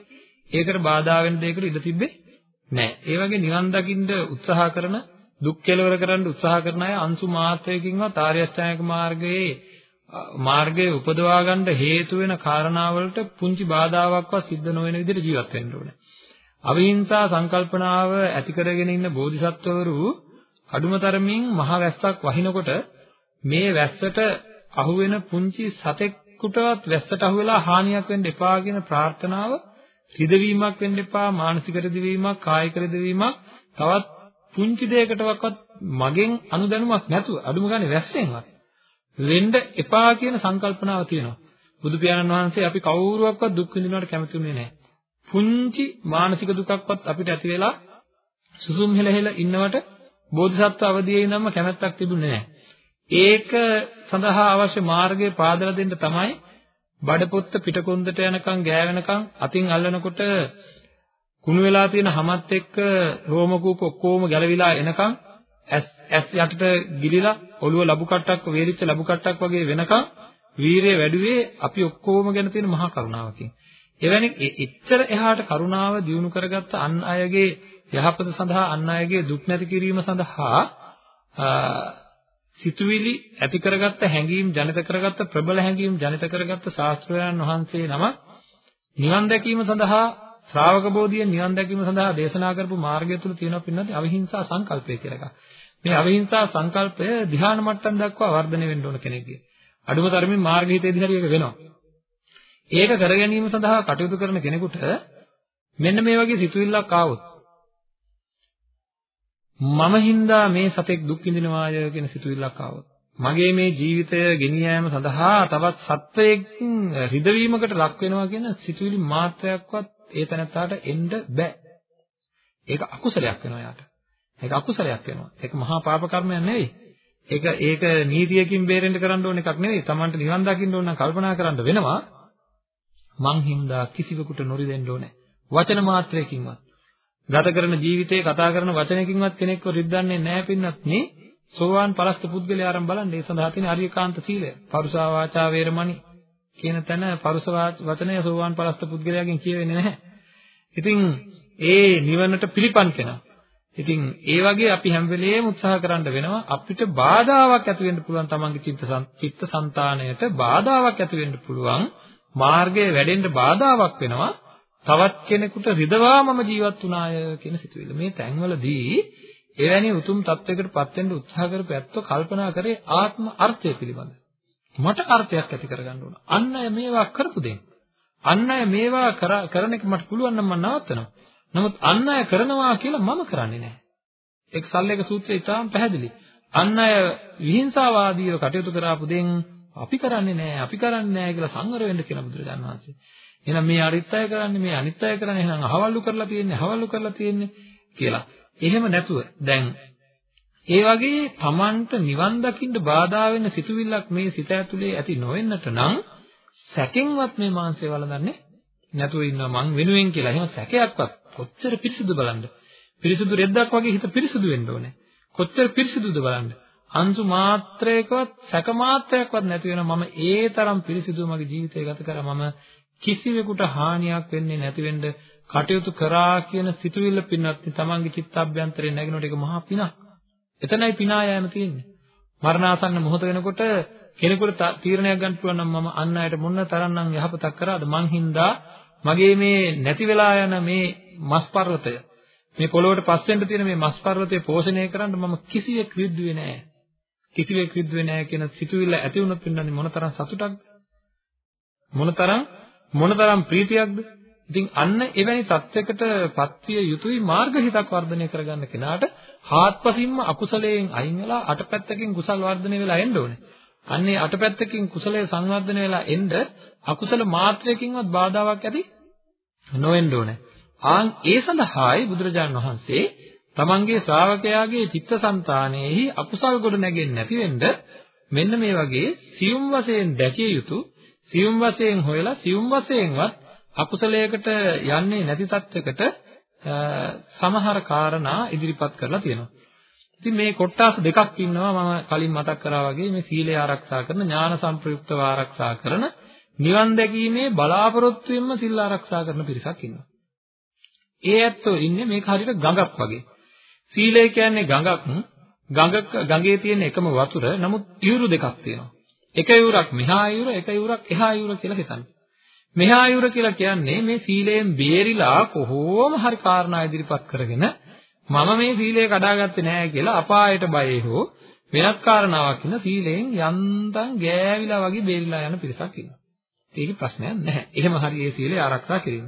ඒකට බාධා වෙන දෙයකට ඉඩ තිබ්බේ නැහැ. ඒ වගේ නිවන් දකින්න උත්සාහ කරන දුක් කෙලවර කරන්න උත්සාහ කරන අය අංශු මාත්‍රයකින්වත් ආර්ය අෂ්ටාංගික මාර්ගයේ මාර්ගයේ උපදවා ගන්න හේතු වෙන කාරණාවලට පුංචි බාධාවක්වත් සිද්ධ නොවන විදිහට ජීවත් වෙන්න ඕනේ. අවිහිංසා සංකල්පනාව ඇති කරගෙන ඉන්න බෝධිසත්වවරු අඩුම තරමින් මහ වැස්සක් වහිනකොට මේ වැස්සට අහුවෙන පුංචි සතෙකුටවත් වැස්සට අහුවෙලා හානියක් වෙන්න එපා කියන ප්‍රාර්ථනාව රිදවීමක් වෙන්න එපා මානසික රිදවීමක් කායික රිදවීමක් තවත් පුංචි දෙයකටවත් මගෙන් අනුදැනුමක් නැතුව අඩුම ගානේ වැස්සෙන්වත් වෙන්න එපා කියන සංකල්පනාව තියෙනවා. බුදු පියාණන් වහන්සේ අපි කවුරුවක්වත් දුක් විඳිනවට කැමතිුනේ නැහැ. පුංචි මානසික දුකක්වත් අපිට ඇති වෙලා සුසුම් හෙල හෙල ඉන්නවට බෝධිසත්ව අවදියේ නම කැමැත්තක් තිබුණේ නැහැ. ඒක සඳහා අවශ්‍ය මාර්ගය පාදලා දෙන්න තමයි බඩපොත්ත පිටකොන්දට යනකම් ගෑවෙනකම් අතින් අල්ලනකොට කුණු වෙලා තියෙන හැමත් එක්ක රෝම කූප ඔක්කොම ගැලවිලා එනකම් ඇස් ඇස් යටට ගිලිලා ඔළුව ලබු කට්ටක් වේලිච්ච ලබු කට්ටක් වගේ වෙනකන් වීරිය වැඩිවේ අපි ඔක්කොම ගැන තියෙන මහා කරුණාවකින්. එවැනි එච්චර එහාට කරුණාව දියුණු කරගත්ත අන් අයගේ යහපත සඳහා අන් අයගේ දුක් නැති කිරීම සඳහා සිතුවිලි ඇති කරගත්ත හැඟීම් ජනිත කරගත්ත ප්‍රබල හැඟීම් ජනිත කරගත්ත ශාස්ත්‍රයන් වහන්සේ නම නිවන් දැකීම සඳහා ශ්‍රාවක බෝධිය නිවන් දැකීම සඳහා දේශනා කරපු මාර්ගය තුල තියෙනවා පින්නත් අවිහිංසා සංකල්පය කියලා එකක්. මේ අවිහිංසා සංකල්පය ධ්‍යාන මට්ටම් දක්වා වර්ධනය වෙන්න ඕන කෙනෙක්ගේ. අඩුම තරමින් මාර්ග හිතේදී හරි ඒක වෙනවා. ඒක කර ගැනීම සඳහා කටයුතු කරන කෙනෙකුට මෙන්න මේ වගේ සිතුවිල්ලක් ආවොත් මම හින්දා මේ සතෙක් දුක් විඳිනවාය කියන සිතුවිල්ලක් ආවොත් මගේ මේ ජීවිතය ගෙනියෑම සඳහා තවත් සත්වයෙක් රිදවීමකට ලක් වෙනවා කියන සිතුවිලි මාත්‍රයක්වත් ඒ තැනත්තාට එන්න බෑ. ඒක අකුසලයක් වෙනවා යාට. ඒක අකුසලයක් වෙනවා. ඒක මහා පාප කර්මයක් නෙවෙයි. ඒක ඒක නීතියකින් බේරෙන්න කරන්න ඕන එකක් නෙවෙයි. Tamanට නිවන් දකින්න ඕන නම් කල්පනා කරන්න වෙනවා. මං හින්දා කිසිවෙකුට නොරිදෙන්න ඕනේ. වචන මාත්‍රයකින්වත්. ගත කරන ජීවිතේ කතා කරන වචනයකින්වත් කෙනෙක්ව රිද්දන්නේ නැහැ පින්නත් නේ. සෝවාන් පරස්ත පුද්ගලයා ආරම්භ බලන්න ඒ සඳහා තියෙන අරියකාන්ත සීලය. පරුසා වාචා වේරමණී කියන තැන පරුස වචනය සෝවාන් පරස්ත පුද්ගලයාගෙන් කියවෙන්නේ නැහැ. ඉතින් ඒ නිවනට පිළිපන් කෙනා. ඉතින් ඒ වගේ අපි හැම වෙලේම උත්සාහ කරන්න වෙනවා අපිට බාධාවක් ඇති වෙන්න පුළුවන් තමන්ගේ චිත්ත චිත්ත સંතාණයට බාධාවක් ඇති වෙන්න පුළුවන් මාර්ගයේ වැඩෙන්න බාධාවක් වෙනවා තවත් කෙනෙකුට රිදවා මම ජීවත් වුණාය කියන සිතුවිල්ල. මේ තැන්වලදී එවැනි උතුම් තත්වයකට පත් වෙන්න උත්සාහ කරපු ඇත්තෝ කල්පනා කරේ ආත්ම අර්ථය පිළිබඳ. මට අර්ථයක් ඇති කරගන්න ඕන. අන්න අය මේවා කරපු දෙයක්. අන්න අය මේවා කරන එක මට පුළුවන් නම් මම නවත්තනවා. නමුත් අන්න අය කරනවා කියලා මම කරන්නේ නැහැ. ඒක සල්ලේක සූත්‍රයේ ඉතාම පැහැදිලි. අන්න අය විහිංසාවාදීව කටයුතු කරාපු දෙයින් අපි කරන්නේ නැහැ අපි කරන්නේ නැහැ කියලා සංවර වෙන්න කියන බුදුරජාණන් වහන්සේ. එහෙනම් මේ අනිත් අය කරන්නේ මේ අනිත් අය කරන්නේ එහෙනම් අහවල්ලු කරලා තියෙන්නේ අහවල්ලු කරලා තියෙන්නේ කියලා. එහෙම නැතුව දැන් ඒ වගේ Tamanට නිවන් දකින්න බාධා වෙන සිතුවිල්ලක් මේ සිත ඇතුලේ ඇති නොවෙන්නට නම් සැකෙන්වත් මේ මාංශය වළඳන්නේ නැතුව ඉන්නවා මං වෙනුවෙන් කියලා. එහෙම සැකයක්වත් කොච්චර පිරිසිදු බලන්න. පිරිසිදු රෙද්දක් වගේ හිත පිරිසිදු වෙන්න ඕනේ. කොච්චර පිරිසිදුද බලන්න. අංශු මාත්‍රයකවත් සැක මාත්‍රයක්වත් නැති වෙන මම ඒ තරම් පිරිසිදුව මගේ ජීවිතය ගත කරා මම කිසිවෙකුට හානියක් වෙන්නේ නැති වෙන්න කටයුතු කරා කියන සිතුවිල්ල පින්නත් තමන්ගේ චිත්තාභ්‍යන්තරේ නැගිනකොට ඒක මහා පිනක්. එතනයි පිනා යෑම තියෙන්නේ. මරණාසන්න මොහොත වෙනකොට කෙනෙකුට තීරණයක් ගන්න පුළුවන් නම් මම අන් අයට මොන තරම්නම් යහපතක් කරාද මං හින්දා මගේ මේ නැති වෙලා යන මේ මස් පර්වතය මේ පොළොවට පස්සෙන්ට තියෙන මේ මස් පර්වතය පෝෂණය කරන්න මම කිසිවෙක් රිද්දුවේ නැහැ. කිසිවෙක් රිද්දුවේ නැහැ කියන සිතුවිල්ල ඇති වුණොත් පින්නන්නේ මොනතරම් සතුටක්ද? මොනතරම් මොනතරම් ප්‍රීතියක්ද? ඉතින් අන්න එවැනි තත්වයකට පත්විය යුතුයි මාර්ග හිතක් වර්ධනය කරගන්න කෙනාට හාත්පසින්ම අකුසලයෙන් අයින් වෙලා අටපැත්තකින් කුසල් වර්ධනය වෙලා එන්න ඕනේ. අන්නේ අටපැත්තකින් කුසලයේ සංවර්ධනය වෙලා එන්න අකුසල මාත්‍රයකින්වත් බාධාවක් ඇති නොවෙන්න ඕනේ. ආන් ඒ සඳහායි බුදුරජාණන් වහන්සේ තමන්ගේ ශ්‍රාවකයාගේ චිත්තසංතානෙහි අකුසල් ගොඩ නැගෙන්නේ නැති වෙන්න මෙන්න මේ වගේ සියුම් වශයෙන් දැකිය යුතු සියුම් වශයෙන් හොයලා සියුම් වශයෙන්වත් අකුසලයකට යන්නේ නැති තත්වයකට සමහර කාරණා ඉදිරිපත් කරලා තියෙනවා. ඉතින් මේ කොටස් දෙකක් ඉන්නවා මම කලින් මතක් කරා වගේ මේ සීලය ආරක්ෂා කරන ඥාන සම්ප්‍රයුක්තව ආරක්ෂා කරන නිවන් දැකීමේ බලාපොරොත්තුවෙන්ම සිල් ආරක්ෂා කරන පිරිසක් ඉන්නවා. ඒ ඇත්තෝ ඉන්නේ මේක හරියට ගඟක් වගේ. සීලය කියන්නේ ගඟක් ගඟක ගඟේ තියෙන එකම වතුර නමුත් ඉවුරු දෙකක් තියෙනවා. එක ඉවුරක් මෙහා ඉවුර එක ඉවුරක් එහා ඉවුර කියලා හිතන්න. මෙහා ඉවුර කියලා කියන්නේ මේ සීලයෙන් බේරිලා කොහොම හරි කාරණා ඉදිරිපත් කරගෙන මම මේ සීලය කඩාගත්තේ නැහැ කියලා අපායට බයේ හෝ වෙනත් කාරණාවක් ඉන්න සීලයෙන් යන්තම් ගෑවිලා වගේ බේරිලා යන පිරිසක් ඉන්නවා. ඒකේ ප්‍රශ්නයක් නැහැ. එහෙම හරි ඒ සීලය ආරක්ෂා කිරීම.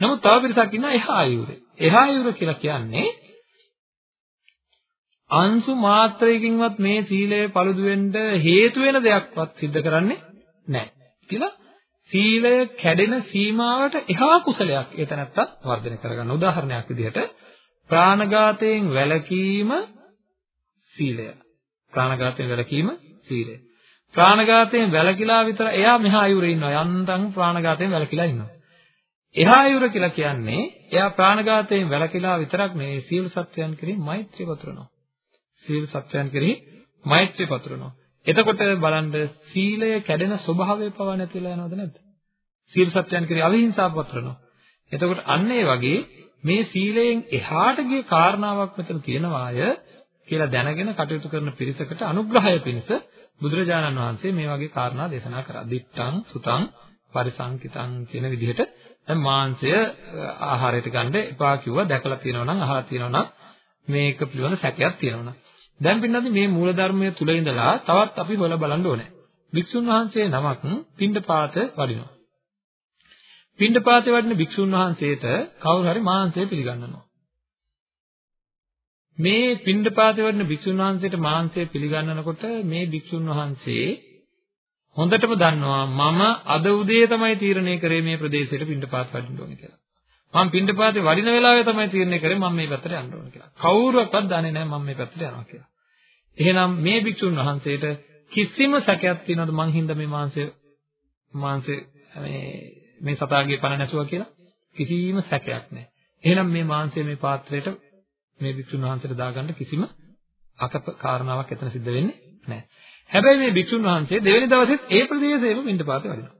නමුත් තව පිරිසක් ඉන්නවා එහා යුරේ. එහා යුර කියලා කියන්නේ අංශු මාත්‍රයකින්වත් මේ සීලය paludu වෙන්න හේතු වෙන දෙයක්වත් සිද්ධ කරන්නේ නැහැ. කියලා සීලය කැඩෙන සීමාවට එහා කුසලයක් ඒ තැනත්ත වර්ධනය කරගන්න. උදාහරණයක් විදිහට ප්‍රාණඝාතයෙන් වැළකීම සීලය. ප්‍රාණඝාතයෙන් වැළකීම සීලය. ප්‍රාණඝාතයෙන් වැළකීලා විතර එයා මෙහා යුරේ ඉන්නවා. යන්තම් ප්‍රාණඝාතයෙන් වැළකීලා ඉන්නවා. එහා යුර කියලා කියන්නේ එයා ප්‍රාණඝාතයෙන් වැළකීලා විතරක් නෙවෙයි සියලු සත්වයන් කෙරෙහි මෛත්‍රිය වතුරනවා. සීල සත්‍යයන් කෙරෙහි මෛත්‍රිය පතුරනවා. එතකොට බලන්න සීලය කැඩෙන ස්වභාවය පවා නැතිලා යනවද නැද්ද? සීල සත්‍යයන් කෙරෙහි අවිහිංසාව පතුරනවා. එතකොට අන්න ඒ වගේ මේ සීලයෙන් එහාට ගිය කාරණාවක් මෙතන තියෙනවාය කියලා දැනගෙන කටයුතු කරන පිරිසකට අනුග්‍රහය පිණිස බුදුරජාණන් වහන්සේ මේ වගේ කාරණා දේශනා කරා. දිත්තං සුතං පරිසංකිතං කියන විදිහට දැන් මාංශය ආහාරයට ගන්න එපා කිව්වා දැකලා තියෙනවා නම් අහලා තියෙනවා නම් මේක පිළිබඳ සැකයක් තියෙනවා නම් දැන් පින්නත් මේ මූලධර්මයේ තුල ඉඳලා තවත් අපි හොයලා බලන්න ඕනේ. වික්ෂුන් වහන්සේ නමක් පිණ්ඩපාත වඩිනවා. පිණ්ඩපාතේ වඩින භික්ෂුන් වහන්සේට කවුරු හරි මාංශය පිළිගන්නනවා. මේ පිණ්ඩපාතේ වඩින භික්ෂුන් වහන්සේට මාංශය පිළිගන්නනකොට මේ භික්ෂුන් වහන්සේ හොඳටම දන්නවා මම අද උදේ තමයි තීරණය කරේ මේ ප්‍රදේශයට පිණ්ඩපාත වඩින්න ඕනේ කියලා. මම පිණ්ඩපාතේ වඩින වෙලාවේ තමයි තීරණය කරේ මම මේ පැත්තට යන්න ඕනේ කියලා. කවුරුවක්වත් දන්නේ නැහැ මම මේ පැත්තට යනවා කියලා. එහෙනම් මේ භික්ෂුන් වහන්සේට කිසිම සැකයක් තියනවද මං හින්දා මේ මාංශය මාංශය මේ මේ සතාගේ පණ නැසුවා කියලා කිසිම සැකයක් නැහැ. එහෙනම් මේ මාංශය මේ පාත්‍රයට මේ භික්ෂුන් වහන්සේට දාගන්න කිසිම අකප කාරණාවක් එතන සිද්ධ වෙන්නේ නැහැ. හැබැයි මේ භික්ෂුන් වහන්සේ දෙවෙනි දවසෙත් ඒ ප්‍රදේශයේම පින්ඩපාතේ වඩිනවා.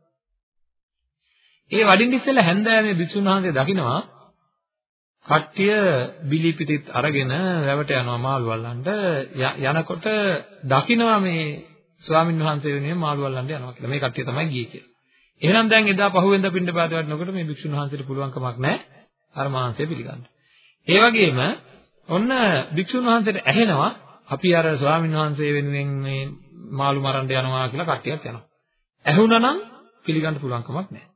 ඒ වඩින්න ඉස්සෙල්ලා හැන්දෑවේ භික්ෂුන් වහන්සේ දකිනවා කට්ටිය බිලි පිටිත් අරගෙන රැවට යනවා මාළු වල්ලන්ට යනකොට දකිනවා මේ ස්වාමින් වහන්සේ වෙනුවෙන් මාළු වල්ලන්ට යනවා කියලා. මේ කට්ටිය තමයි ගියේ කියලා. එහෙනම් දැන් එදා පහුවෙන්ද පින්ඩපාත වඩනකොට මේ භික්ෂුන් වහන්සේට පුළුවන් කමක් නැහැ අර මාංශය පිළිගන්න. ඒ වගේම ඔන්න භික්ෂුන් වහන්සේට ඇහෙනවා අපි අර ස්වාමින් වහන්සේ වෙනුවෙන් මේ මාළු මරන්න යනවා කියලා කට්ටියක් යනවා. ඇහුණා නම් පිළිගන්න පුළුවන් කමක් නැහැ.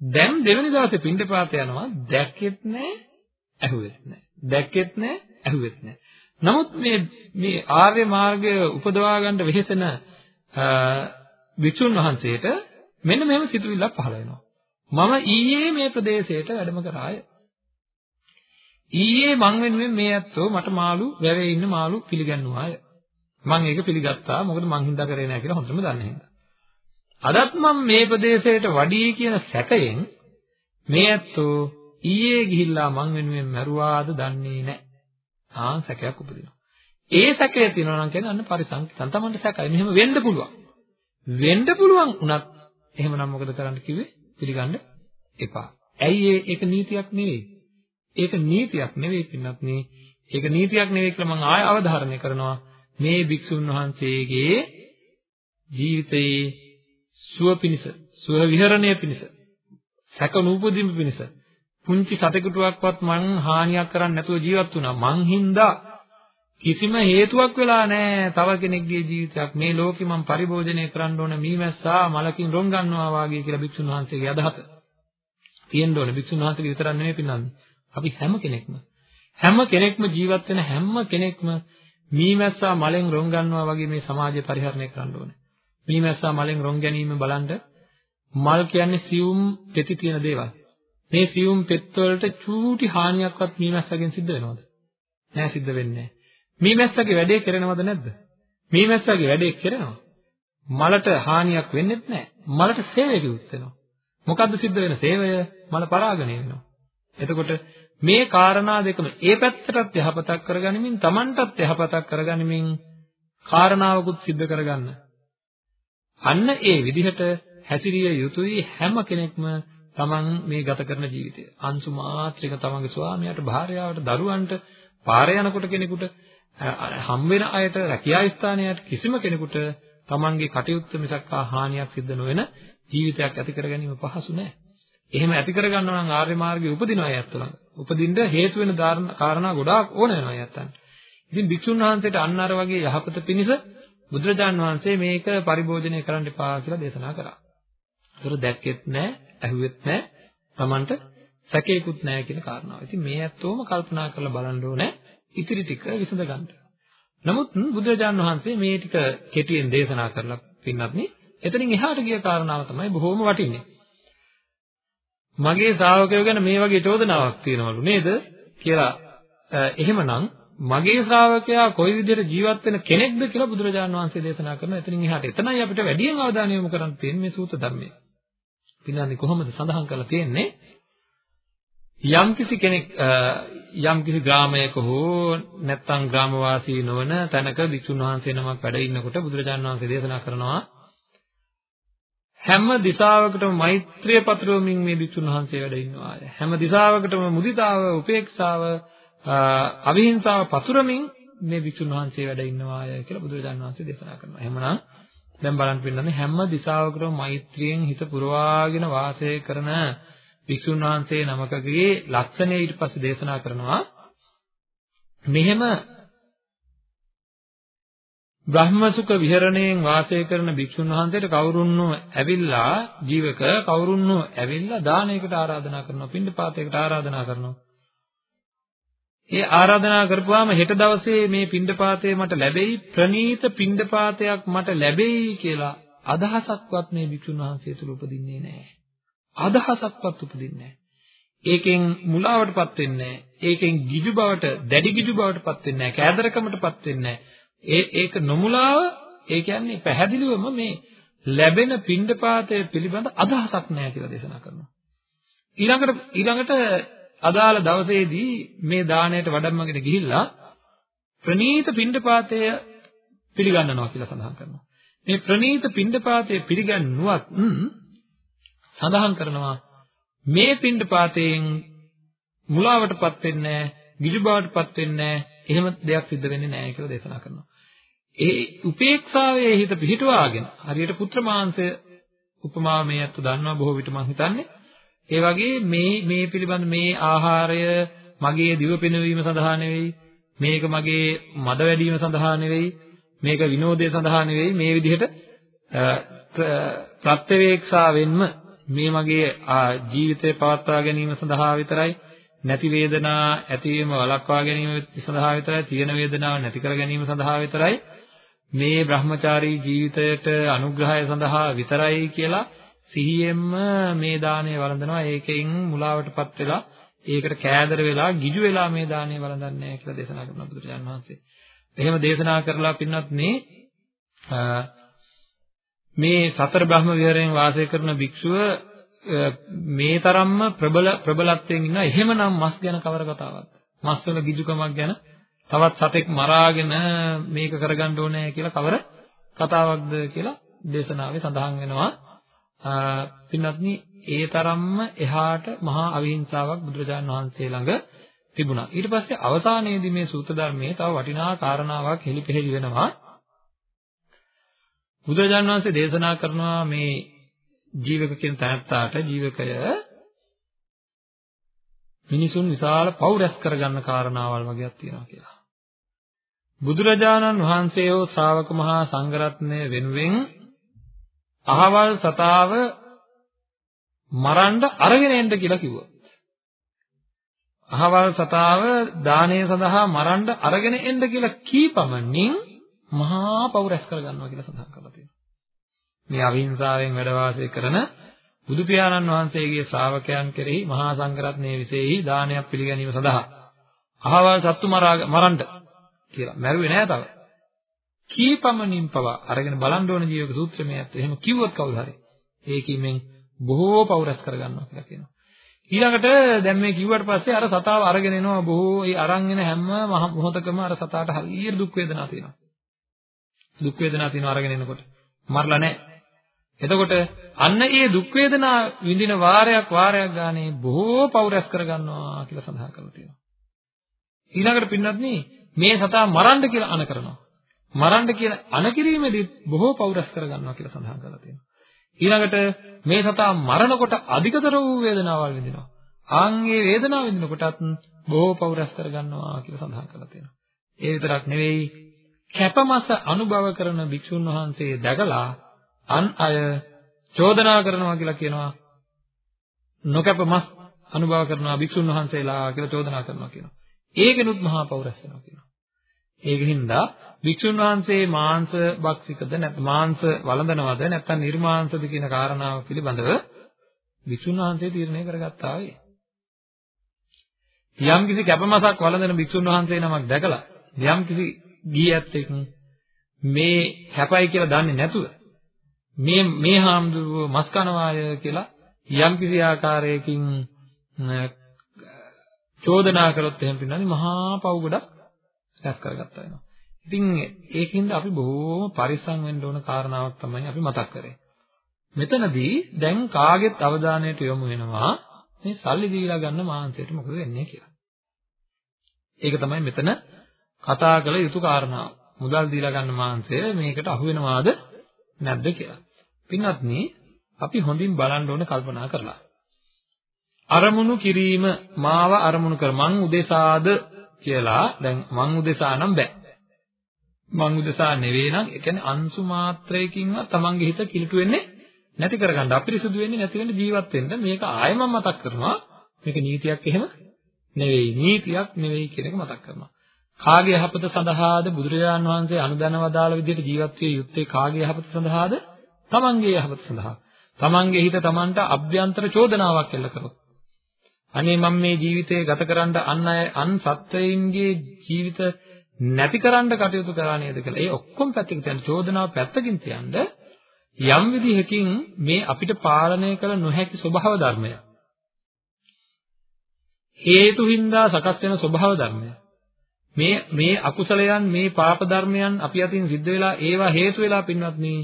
දැන් දෙවෙනි දවසේ පින්ඩපාත යනවා දැක්කෙත් නැහැ ඇහුවෙත් නැහැ. දැක්කෙත් නැහැ ඇහුවෙත් නැහැ. නමුත් මේ මේ ආර්ය මාර්ගය උපදවා ගන්න වෙහෙසෙන විචුන් වහන්සේට මෙන්න මෙහෙම සිතුවිල්ලක් පහළ වෙනවා. මම ඊයේ මේ ප්‍රදේශයට වැඩම කරාය. ඊයේ මං වෙනුවෙන් මේ ඇත්තෝ මට මාළු වැවේ ඉන්න මාළු පිළිගන්නුවාය. මං ඒක පිළිගත්තා. මොකද මං හින්දා කරේ නැහැ කියලා හොඳටම දන්නේ හින්දා. අදත් මම මේ ප්‍රදේශයට වඩී කියන සැකයෙන් මේ ඇත්තෝ ඊයේ ගිහිල්ලා මං වෙනුවෙන් මැරුවාද දන්නේ නැහැ. ආ සැකයක් උපදිනවා. ඒ සැකය තියෙනවා නම් කියන්නේ අන්න පරිසංකිතන් තමන්ට සැකයි. මෙහෙම වෙන්න පුළුවන්. වෙන්න පුළුවන් උනත් එහෙමනම් මොකද කරන්න කිව්වේ? පිළිගන්න එපා. ඇයි ඒක නීතියක් නෙවෙයි. ඒක නීතියක් නෙවෙයි පින්නත් නේ. ඒක නීතියක් නෙවෙයි කියලා මම ආය අවධාරණය කරනවා. මේ භික්ෂුන් වහන්සේගේ ජීවිතයේ සුව පිණිස, සුව විහරණය පිණිස, සැක නූපදීම පිණිස පුංචි සතෙකුටවත් මං හානියක් කරන්නේ නැතුව ජීවත් වුණා. මං හින්දා කිසිම හේතුවක් වෙලා නැහැ තව කෙනෙක්ගේ ජීවිතයක් මේ ලෝකෙ මම පරිභෝජනය කරන්න ඕන මීමැස්සා මලකින් රොන් ගන්නවා වාගේ කියලා භික්ෂුන් වහන්සේගේ අදහස. තියෙන්න ඕනේ භික්ෂුන් වහන්සේගේ විතරක් නෙමෙයි පින්නන්නේ. අපි හැම කෙනෙක්ම හැම කෙනෙක්ම ජීවත් වෙන හැම කෙනෙක්ම මීමැස්සා මලෙන් රොන් ගන්නවා වගේ මේ සමාජය පරිහරණය කරන්න ඕනේ. මීමැස්සා මලෙන් රොන් ගැනීම බලන්න මල් කියන්නේ සියුම් පෙති තියෙන දේවල්. මේ සියුම් පෙත් වලට චූටි හානියක්වත් මීමැස්සගෙන් සිද්ධ වෙනවද? නෑ සිද්ධ වෙන්නේ නෑ. මීමැස්සගේ වැඩේ කරනවද නැද්ද? මීමැස්සගේ වැඩේ කරනවා. මලට හානියක් වෙන්නේ නැහැ. මලට සේවයකුත් වෙනවා. මොකද්ද සිද්ධ වෙන සේවය? මල පරාගණය වෙනවා. එතකොට මේ කාරණා දෙකම ඒ පැත්තටත් යහපතක් කරගනිමින් Tamanටත් යහපතක් කරගනිමින් කාරණාවකුත් සිද්ධ කරගන්න. අන්න ඒ විදිහට හැසිරිය යුතුයි හැම කෙනෙක්ම Taman මේ ගත කරන ජීවිතය. අංශු මාත්‍රික Tamanගේ ස්වාමියාට, භාර්යාවට, දරුවන්ට, පාරේ යනකොට කෙනෙකුට හම් වෙන අයට රැකියා ස්ථානයට කිසිම කෙනෙකුට තමන්ගේ කටයුත්ත මිසක් හානියක් සිද්ධ නොවන ජීවිතයක් ඇති කර ගැනීම පහසු නෑ. එහෙම ඇති කර ගන්නවා නම් ආර්ය මාර්ගයේ උපදින අය ඇත්තලඟ. උපදින්න හේතු වෙන කාරණා ගොඩාක් ඕන වෙනවා අයත්තන්ට. ඉතින් භික්ෂුන් වහන්සේට අන්න අර වගේ යහපත පිණිස බුදුරජාන් වහන්සේ මේක පරිභෝජනය කරන්න එපා කියලා දේශනා කරා. ඒතර දැක්කෙත් නෑ, ඇහුවෙත් නෑ, Tamanට සැකේකුත් නෑ කියන කාරණාව. ඉතින් මේ ඇත්තෝම කල්පනා කරලා බලන්න ඕනේ. ඉතිරි ටික විසඳ ගන්න. නමුත් බුදුරජාණන් වහන්සේ මේ ටික කෙටියෙන් දේශනා කරලා පින්නත් නේ එතනින් එහාට ගිය කාරණාව තමයි බොහොම වටින්නේ. මගේ ශ්‍රාවකයෝ ගැන මේ වගේ චෝදනාවක් තියෙනවලු නේද කියලා එහෙමනම් මගේ ශ්‍රාවකයා කොයි විදිහට ජීවත් වෙන කෙනෙක්ද කියලා බුදුරජාණන් වහන්සේ දේශනා කරනවා එතනින් එහාට. එතනයි අපිට වැඩියෙන් අවධානය යොමු කරන්න තියෙන්නේ මේ සූත්‍ර ධර්මයේ. පින්නන්නේ කොහොමද සඳහන් කරලා තියෙන්නේ? යම්කිසි කෙනෙක් යම් කිසි ග්‍රාමයක හෝ නැත්නම් ග්‍රාමවාසී නොවන තැනක භික්ෂුන් වහන්සේ නමක් වැඩ ඉන්නකොට බුදුරජාණන් වහන්සේ දේශනා කරනවා හැම දිශාවකටම මෛත්‍රිය පතුරවමින් මේ භික්ෂුන් වහන්සේ වැඩ ඉන්නවා. හැම දිශාවකටම මුදිතාව, උපේක්ෂාව, අවිහිංසාව පතුරමින් මේ භික්ෂුන් වහන්සේ වැඩ ඉන්නවාය කියලා බුදුරජාණන් වහන්සේ දේශනා කරනවා. එහෙමනම් දැන් බලන්න පින්නන්නේ හැම දිශාවකටම මෛත්‍රියෙන් හිත පුරවාගෙන වාසය කරන භික්ෂුන් වහන්සේ නමකගේ ලක්ෂණය ඊට පස්සේ දේශනා කරනවා. මෙහෙම බ්‍රහ්මසුඛ විහරණයෙන් වාසය කරන භික්ෂුන් වහන්සේට කවුරුන්නෝ ඇවිල්ලා ජීවක කවුරුන්නෝ ඇවිල්ලා දානයකට ආරාධනා කරනවා පින්ඩපාතයකට ආරාධනා කරනවා. ඒ ආරාධනා කරපුවාම හෙට දවසේ මේ පින්ඩපාතය මට ලැබෙයි ප්‍රනීත පින්ඩපාතයක් මට ලැබෙයි කියලා අදහසක්වත් මේ භික්ෂුන් වහන්සේ තුල උපදින්නේ නැහැ. අදහසක්වත් උපදින්නේ නැහැ. ඒකෙන් මුලාවටපත් වෙන්නේ නැහැ. ඒකෙන් ගිජු බවට, දැඩි ගිජු බවටපත් වෙන්නේ නැහැ. කෑදරකමටපත් වෙන්නේ නැහැ. ඒ ඒක නොමුලාව ඒ කියන්නේ පැහැදිලිවම මේ ලැබෙන පින්ඩපාතය පිළිබඳ අදහසක් නැහැ කියලා දේශනා කරනවා. ඊළඟට ඊළඟට අදාළ දවසේදී මේ දාණයට වඩම්මගෙන ගිහිල්ලා ප්‍රනීත පින්ඩපාතය පිළිගන්නනවා කියලා සඳහන් කරනවා. මේ ප්‍රනීත පින්ඩපාතය පිළිගන්නුවත් සඳහන් කරනවා මේ පින්ඩපාතයෙන් මුලාවටපත් වෙන්නේ නැහැ, ගිජු බවටපත් වෙන්නේ නැහැ, එහෙම දෙයක් සිද්ධ වෙන්නේ නැහැ කියලා දේශනා කරනවා. ඒ උපේක්ෂාවේ හිත පිහිටුවාගෙන හරියට පුත්‍ර මාංශය උපමාව මේ අත්තු දන්නවා බොහෝ විට මම හිතන්නේ ඒ වගේ මේ මේ පිළිබඳ මේ ආහාරය මගේ දිව පිනවීම සඳහා නෙවෙයි මේක මගේ මද වැඩිවීම සඳහා නෙවෙයි මේක විනෝදය සඳහා නෙවෙයි මේ විදිහට ප්‍රත්‍යවේක්ෂාවෙන්ම මේ මගේ ජීවිතය පවත්වා ගැනීම සඳහා විතරයි නැති වේදනා ඇතිවීම වළක්වා ගැනීම සඳහා විතරයි තියෙන වේදනාව නැති කර ගැනීම සඳහා විතරයි මේ Brahmachari ජීවිතයට අනුග්‍රහය සඳහා විතරයි කියලා සිහියෙන්ම මේ දාණය වළඳනවා ඒකෙන් මුලාවටපත් වෙලා ඒකට කෑදර වෙලා ගිජු වෙලා මේ දාණය වළඳන්නේ නැහැ කියලා දේශනා කරනවා බුදුරජාණන් වහන්සේ. එහෙම දේශනා කරලා පින්නත් මේ මේ සතර බ්‍රහ්ම විහරයෙන් වාසය කරන භික්ෂුව මේ තරම්ම ප්‍රබල ප්‍රබලත්වයෙන් ඉන්නවා. එහෙමනම් මස් ගැන කවර කතාවක්ද? මස් වල ගිජුකමක් ගැන තවත් සතෙක් මරාගෙන මේක කරගන්න ඕනේ කියලා කවර කතාවක්ද කියලා දේශනාවේ සඳහන් වෙනවා. පින්වත්නි ඒ තරම්ම එහාට මහා අවිහිංසාවක් බුදුරජාණන් වහන්සේ ළඟ තිබුණා. ඊට පස්සේ අවසානයේදී මේ සූත්‍ර ධර්මයේ තව වටිනා කාරණාවක් හෙළිපෙහෙළි වෙනවා. බුදුරජාණන් වහන්සේ දේශනා කරනවා මේ ජීවක කියන තැනත්තාට ජීවකය මිනිසුන් විශාල පව් රැස් කරගන්න කාරණාවල් වගේක් තියෙනවා කියලා. බුදුරජාණන් වහන්සේ හෝ ශ්‍රාවක මහා සංඝරත්නය වෙනුවෙන් අහවල් සතාව මරන්න අරගෙන එන්න කියලා කිව්වා. අහවල් සතාව දානය සඳහා මරන්න අරගෙන එන්න කියලා කීපමණින් මහා පව් රැස් කරගන්නවා කියලා සඳහන් කරලා තියෙනවා. මේ අවිහිංසාවෙන් වැඩ වාසය කරන බුදු පියාණන් වහන්සේගේ ශ්‍රාවකයන් කෙරෙහි මහා සංඝරත්නයේ විශේෂයි දානයක් පිළිගැනීම සඳහා අහවල් සත්තු මරන්න කියලා. මැරුවේ නෑ තව. කීපමණින් පවා අරගෙන බලන්න ඕන ජීවක සූත්‍රමය ඇත්ත. එහෙම කිව්වොත් කවුරු හරි ඒකීමෙන් බොහෝ පෞරස් කරගන්නවා කියලා කියනවා. ඊළඟට දැන් මේ කිව්වට පස්සේ අර සතාව අරගෙන එනවා බොහෝ ඒ අරන් එන හැම මොහොතකම අර සතාට හරියට දුක් වේදනා තියෙනවා. දුක් වේදනා තියෙනවා අරගෙන එනකොට. මරලා නැහැ. එතකොට අන්න ඒ දුක් වේදනා විඳින වාරයක් වාරයක් ගානේ බොහෝ පෞරස් කරගන්නවා කියලා සඳහන් කරලා තියෙනවා. ඊළඟට පින්නත්නි මේ සතා මරන්න කියලා අන කරනවා. මරන්න කියන අනකිරීමේදී බොහෝ පෞරස් කරගන්නවා කියලා සඳහන් කරලා තියෙනවා. ඊළඟට මේ සතා මරණකොට අධිකතර වූ වේදනාවල් විඳිනවා. ආන්ගේ වේදනාව විඳිනකොටත් බොහෝ පෞරස් කරගන්නවා කියලා සඳහන් කරලා තියෙනවා. ඒ විතරක් නෙවෙයි කැපමස අනුභව කරන භික්ෂුන් වහන්සේ දැකලා අන් අය චෝදනා කරනවා කියලා කියනවා. නොකැප මස් අනුභව කරනවා භික්ෂුන් වහන්සේලා කියලා චෝදනා කරනවා කියනවා. ඒකෙනුත් මහා පෞරස් වෙනවා කියනවා. ඒකින්ද වික්ෂුන් වහන්සේ මාංශ භක්ෂිකද නැත්නම් මාංශ වළඳනවද නැත්නම් නිර්මාංශද කියන කාරණාව පිළිබඳව වික්ෂුන් වහන්සේ තීරණය කරගත්තා වේ. යම් කිසි කැපමසක් වළඳන වික්ෂුන් වහන්සේ නමක් දැකලා යම් කිසි ගියත් එක් මේ කැපයි කියලා දන්නේ නැතුව මේ මේ හාමුදුරුවෝ මස් කනවාය කියලා යම් කිසි ආකාරයකින් චෝදනා කළොත් එහෙම පින්නන්නේ මහා පව් ගොඩක් රැස් කරගත්තා වෙනවා. ඉතින් ඒකින්ද අපි බොහෝම පරිස්සම් වෙන්න ඕන කාරණාවක් තමයි අපි මතක් කරේ. මෙතනදී දැන් කාගෙත් අවධානයට යොමු වෙනවා මේ සල්ලි දීලා ගන්න මාංශයට මොකද වෙන්නේ කියලා. ඒක තමයි මෙතන කතා කළ යුතු කාරණාව. මුදල් දීලා ගන්න මාංශය මේකට අහු වෙනවාද නැද්ද කියලා. පින්වත්නි අපි හොඳින් බලන්න ඕන කල්පනා කරලා. අරමුණු කිරීම මාව අරමුණු කර මං උදෙසාද කියලා දැන් මං උදෙසා නම් බෑ. මං උදෙසා නෙවෙයි නම් ඒ කියන්නේ අංශු මාත්‍රයකින්වත් තමන්ගේ හිත කිලුට වෙන්නේ නැති කරගන්න. අපිරිසුදු වෙන්නේ නැති වෙන්න ජීවත් වෙන්න. මේක ආයෙ මම මතක් කරනවා. මේක නීතියක් එහෙම නෙවෙයි. නීතියක් නෙවෙයි කියන එක මතක් කරනවා. කාගේ යහපත සඳහාද බුදුරජාණන් වහන්සේ අනුදැන වදාළ විදිහට ජීවත් විය යුත්තේ කාගේ යහපත සඳහාද? තමන්ගේ යහපත සඳහා. තමන්ගේ හිත තමන්ට අභ්‍යන්තර චෝදනාවක් එල්ල කරොත්. අනේ මම මේ ජීවිතේ ගත කරන්න අන් අය අන් සත්වයින්ගේ ජීවිත නැති කරන්න කටයුතු කරා නේද කියලා. ඒ ඔක්කොම පැත්තකින් තියන්න චෝදනාව පැත්තකින් තියන්න යම් විදිහකින් මේ අපිට පාලනය කළ නොහැකි ස්වභාව ධර්මය. හේතු හින්දා සකස් වෙන ස්වභාව ධර්මය. මේ මේ අකුසලයන් මේ පාප ධර්මයන් අපි අතින් සිද්ධ වෙලා ඒවා හේතු වෙලා පින්වත්නි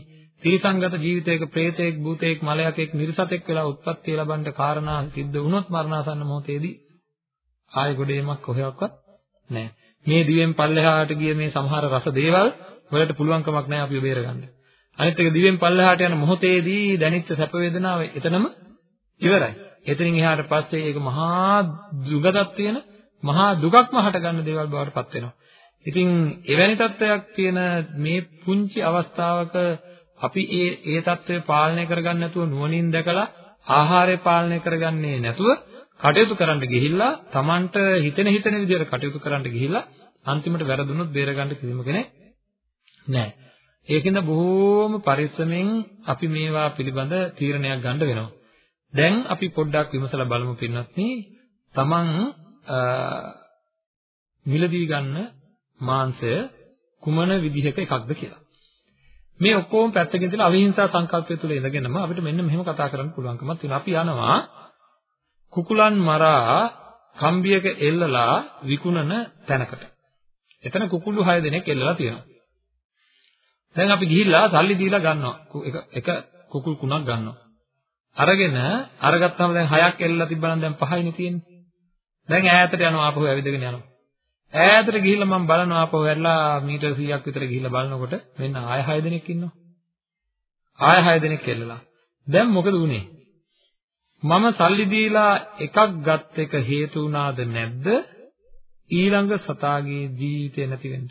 තිරිසංගත ජීවිතයක ප්‍රේතෙක් භූතෙක් මලයකෙක් නිර්සතෙක් වෙලා උත්පත්ති ලැබන්න කාරණා සිද්ධ වුණොත් මරණාසන්න මොහොතේදී ආයෙ ගොඩේමක් කොහෙවත් නැහැ. මේ දිවෙන් පල්ලෙහාට ගිය මේ සමහර රස දේවල් වලට පුළුවන්කමක් නැහැ අපිව බේරගන්න. අනිත් එක දිවෙන් පල්ලෙහාට යන මොහොතේදී දැනෙච්ච සැප වේදනාව එතනම ඉවරයි. එතනින් එහාට පස්සේ ඒක මහා දුගතක් තියෙන මහා දුකක්ම හටගන්න දේවල් බවට පත් වෙනවා. ඉතින් එවැනි තත්ත්වයක් තියෙන මේ පුංචි අවස්ථාවක අපි ඒ ඒ தત્ත්වය පාලනය කරගන්න නැතුව නුවණින් දැකලා ආහාරය පාලනය කරගන්නේ නැතුව කටයුතු කරන්න ගිහිල්ලා Tamanට හිතෙන හිතෙන විදිහට කටයුතු කරන්න ගිහිල්ලා අන්තිමට වැරදුනොත් බේරගන්න කිසිම කෙනෙක් නැහැ. ඒකින්ද බොහෝම පරිස්සමෙන් අපි මේවා පිළිබඳ තීරණයක් ගන්න වෙනවා. දැන් අපි පොඩ්ඩක් විමසලා බලමු පින්වත්නි. Taman මිලදී ගන්න මාංශය කුමන විදිහක එකක්ද කියලා. මේ ඔක්කොම පැත්තකින් තියලා අවිහිංසා සංකල්පය තුළ ඉඳගෙනම අපිට මෙන්න මෙහෙම කතා කරන්න පුළුවන්කමක් තියෙනවා. අපි යනවා කුකුලන් මරා කම්බියක එල්ලලා විකුණන තැනකට. එතන කුකුළු 6 දෙනෙක් එල්ලලා තියෙනවා. දැන් අපි ගිහිල්ලා සල්ලි දීලා ගන්නවා. එක එක කුකුල් කුණක් ගන්නවා. අරගෙන අරගත්තාම දැන් 6ක් එල්ලලා තිබ්බනම් දැන් 5යිනේ තියෙන්නේ. දැන් ඈතට යනවා ආපහු ඇවිදගෙන යනවා. ඈතට ගිහිල්ලා මම බලනවා ආපහු වැරලා මීටර් 100ක් විතර ගිහිල්ලා බලනකොට මෙන්න ආය 6 දෙනෙක් ඉන්නවා. ආය 6 දෙනෙක් එල්ලලා. දැන් මොකද වුනේ? මම සල්ලි දීලා එකක් ගත් එක හේතු වුණාද නැද්ද? ඊළඟ සතාගේ ජීවිතේ නැති වෙන්න.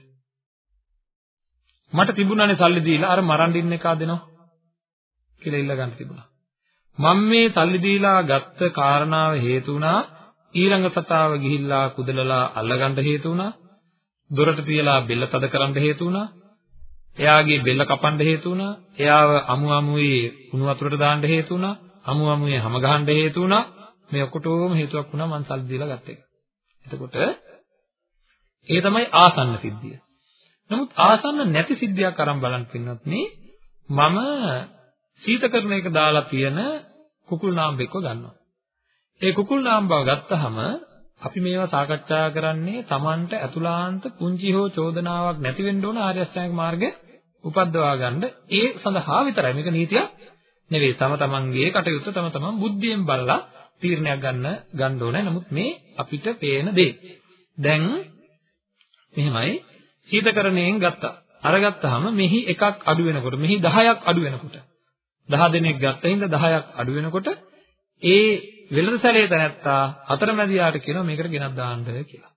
මට තිබුණානේ සල්ලි දීලා අර මරන් දින්න එක දෙනවා කියලා ඉල්ල ගන්න තිබුණා. මම මේ සල්ලි දීලා ගත්ත කාරණාව හේතු වුණා ඊළඟ සතාව ගිහිල්ලා කුදලලා අල්ලගන්න හේතු වුණා. දොරට තියලා බෙල්ල තද කරන්න හේතු වුණා. එයාගේ බෙල්ල කපන්න හේතු වුණා. එයාව අමු අමුවේ කුණු වතුරට දාන්න හේතු වුණා. අමු අමුවේ හැම ගහන්න හේතු වුණා. මේ ඔක්කොටම හේතුවක් වුණා මං සල්ලි දීලා ගත්ත එක. එතකොට ඒ තමයි ආසන්න සිද්ධිය. නමුත් ආසන්න නැති සිද්ධියක් අරන් බලන්න පින්නත් මම සීතකරණයක දාලා තියෙන කුකුල් නාම්බෙක්ව ගන්නවා. ඒ කුකුල් නාම්බව ගත්තහම අපි මේවා සාකච්ඡා කරන්නේ Tamanට අතුලාන්ත පුංචි හෝ චෝදනාවක් නැති වෙන්න ඕන ආර්ය අෂ්ටාංගික මාර්ගය උපද්දවා ගන්න ඒ සඳහා විතරයි මේක නීතියක් නෙවෙයි තම තමන්ගේ කටයුත්ත තම තමන් බුද්ධියෙන් බලලා තීරණයක් ගන්න ගන්න ඕනේ නමුත් මේ අපිට පේන දේ දැන් මෙහෙමයි සීතකරණයෙන් ගත්තා අරගත්තාම මෙහි එකක් අඩු වෙනකොට මෙහි 10ක් අඩු වෙනකොට 10 දෙනෙක් ගත්ත හින්දා 10ක් අඩු වෙනකොට ඒ වෙළඳසැලේ තැනැත්තා අතරමැදියාට කියනවා මේකට ගෙනත් දාන්න කියලා.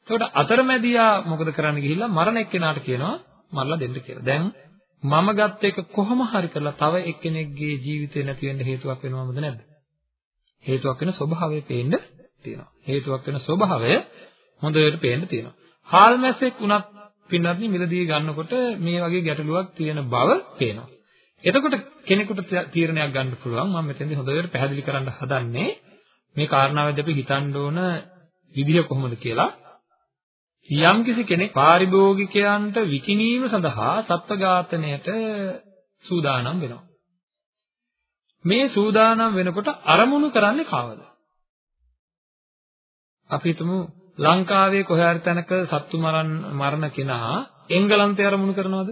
එතකොට අතරමැදියා මොකද කරන්න ගිහිල්ලා මරණ එක්කෙනාට කියනවා මරලා දෙන්න කියලා. දැන් මම ගත්ත එක කොහොම හරි කරලා තව එක්කෙනෙක්ගේ ජීවිතේ නැති වෙන්න හේතුවක් වෙනවමද නැද්ද? හේතුවක් වෙන ස්වභාවය පේන්න තියෙනවා. හේතුවක් වෙන ස්වභාවය හොඳට පේන්න තියෙනවා. හාල් මැස්සෙක් උනත් පින්නත් මිලදී ගන්නකොට මේ වගේ ගැටලුවක් තියෙන බව පේනවා. එතකොට කෙනෙකුට තීරණයක් ගන්න පුළුවන් මම මෙතෙන්දී හොඳට පැහැදිලි කරන්න හදන්නේ මේ කාරණාවෙදී අපි හිතන්න ඕන විදිහ කොහොමද කියලා යම්කිසි කෙනෙක් පාරිභෝගිකයන්ට විකිණීම සඳහා සත්ව ඝාතනයට සූදානම් වෙනවා මේ සූදානම් වෙනකොට අරමුණු කරන්නේ කාවද අපි හිතමු ලංකාවේ කොහේ හරි තැනක සත්තු මරණ මරණ කෙනා එංගලන්තය අරමුණු කරනවද?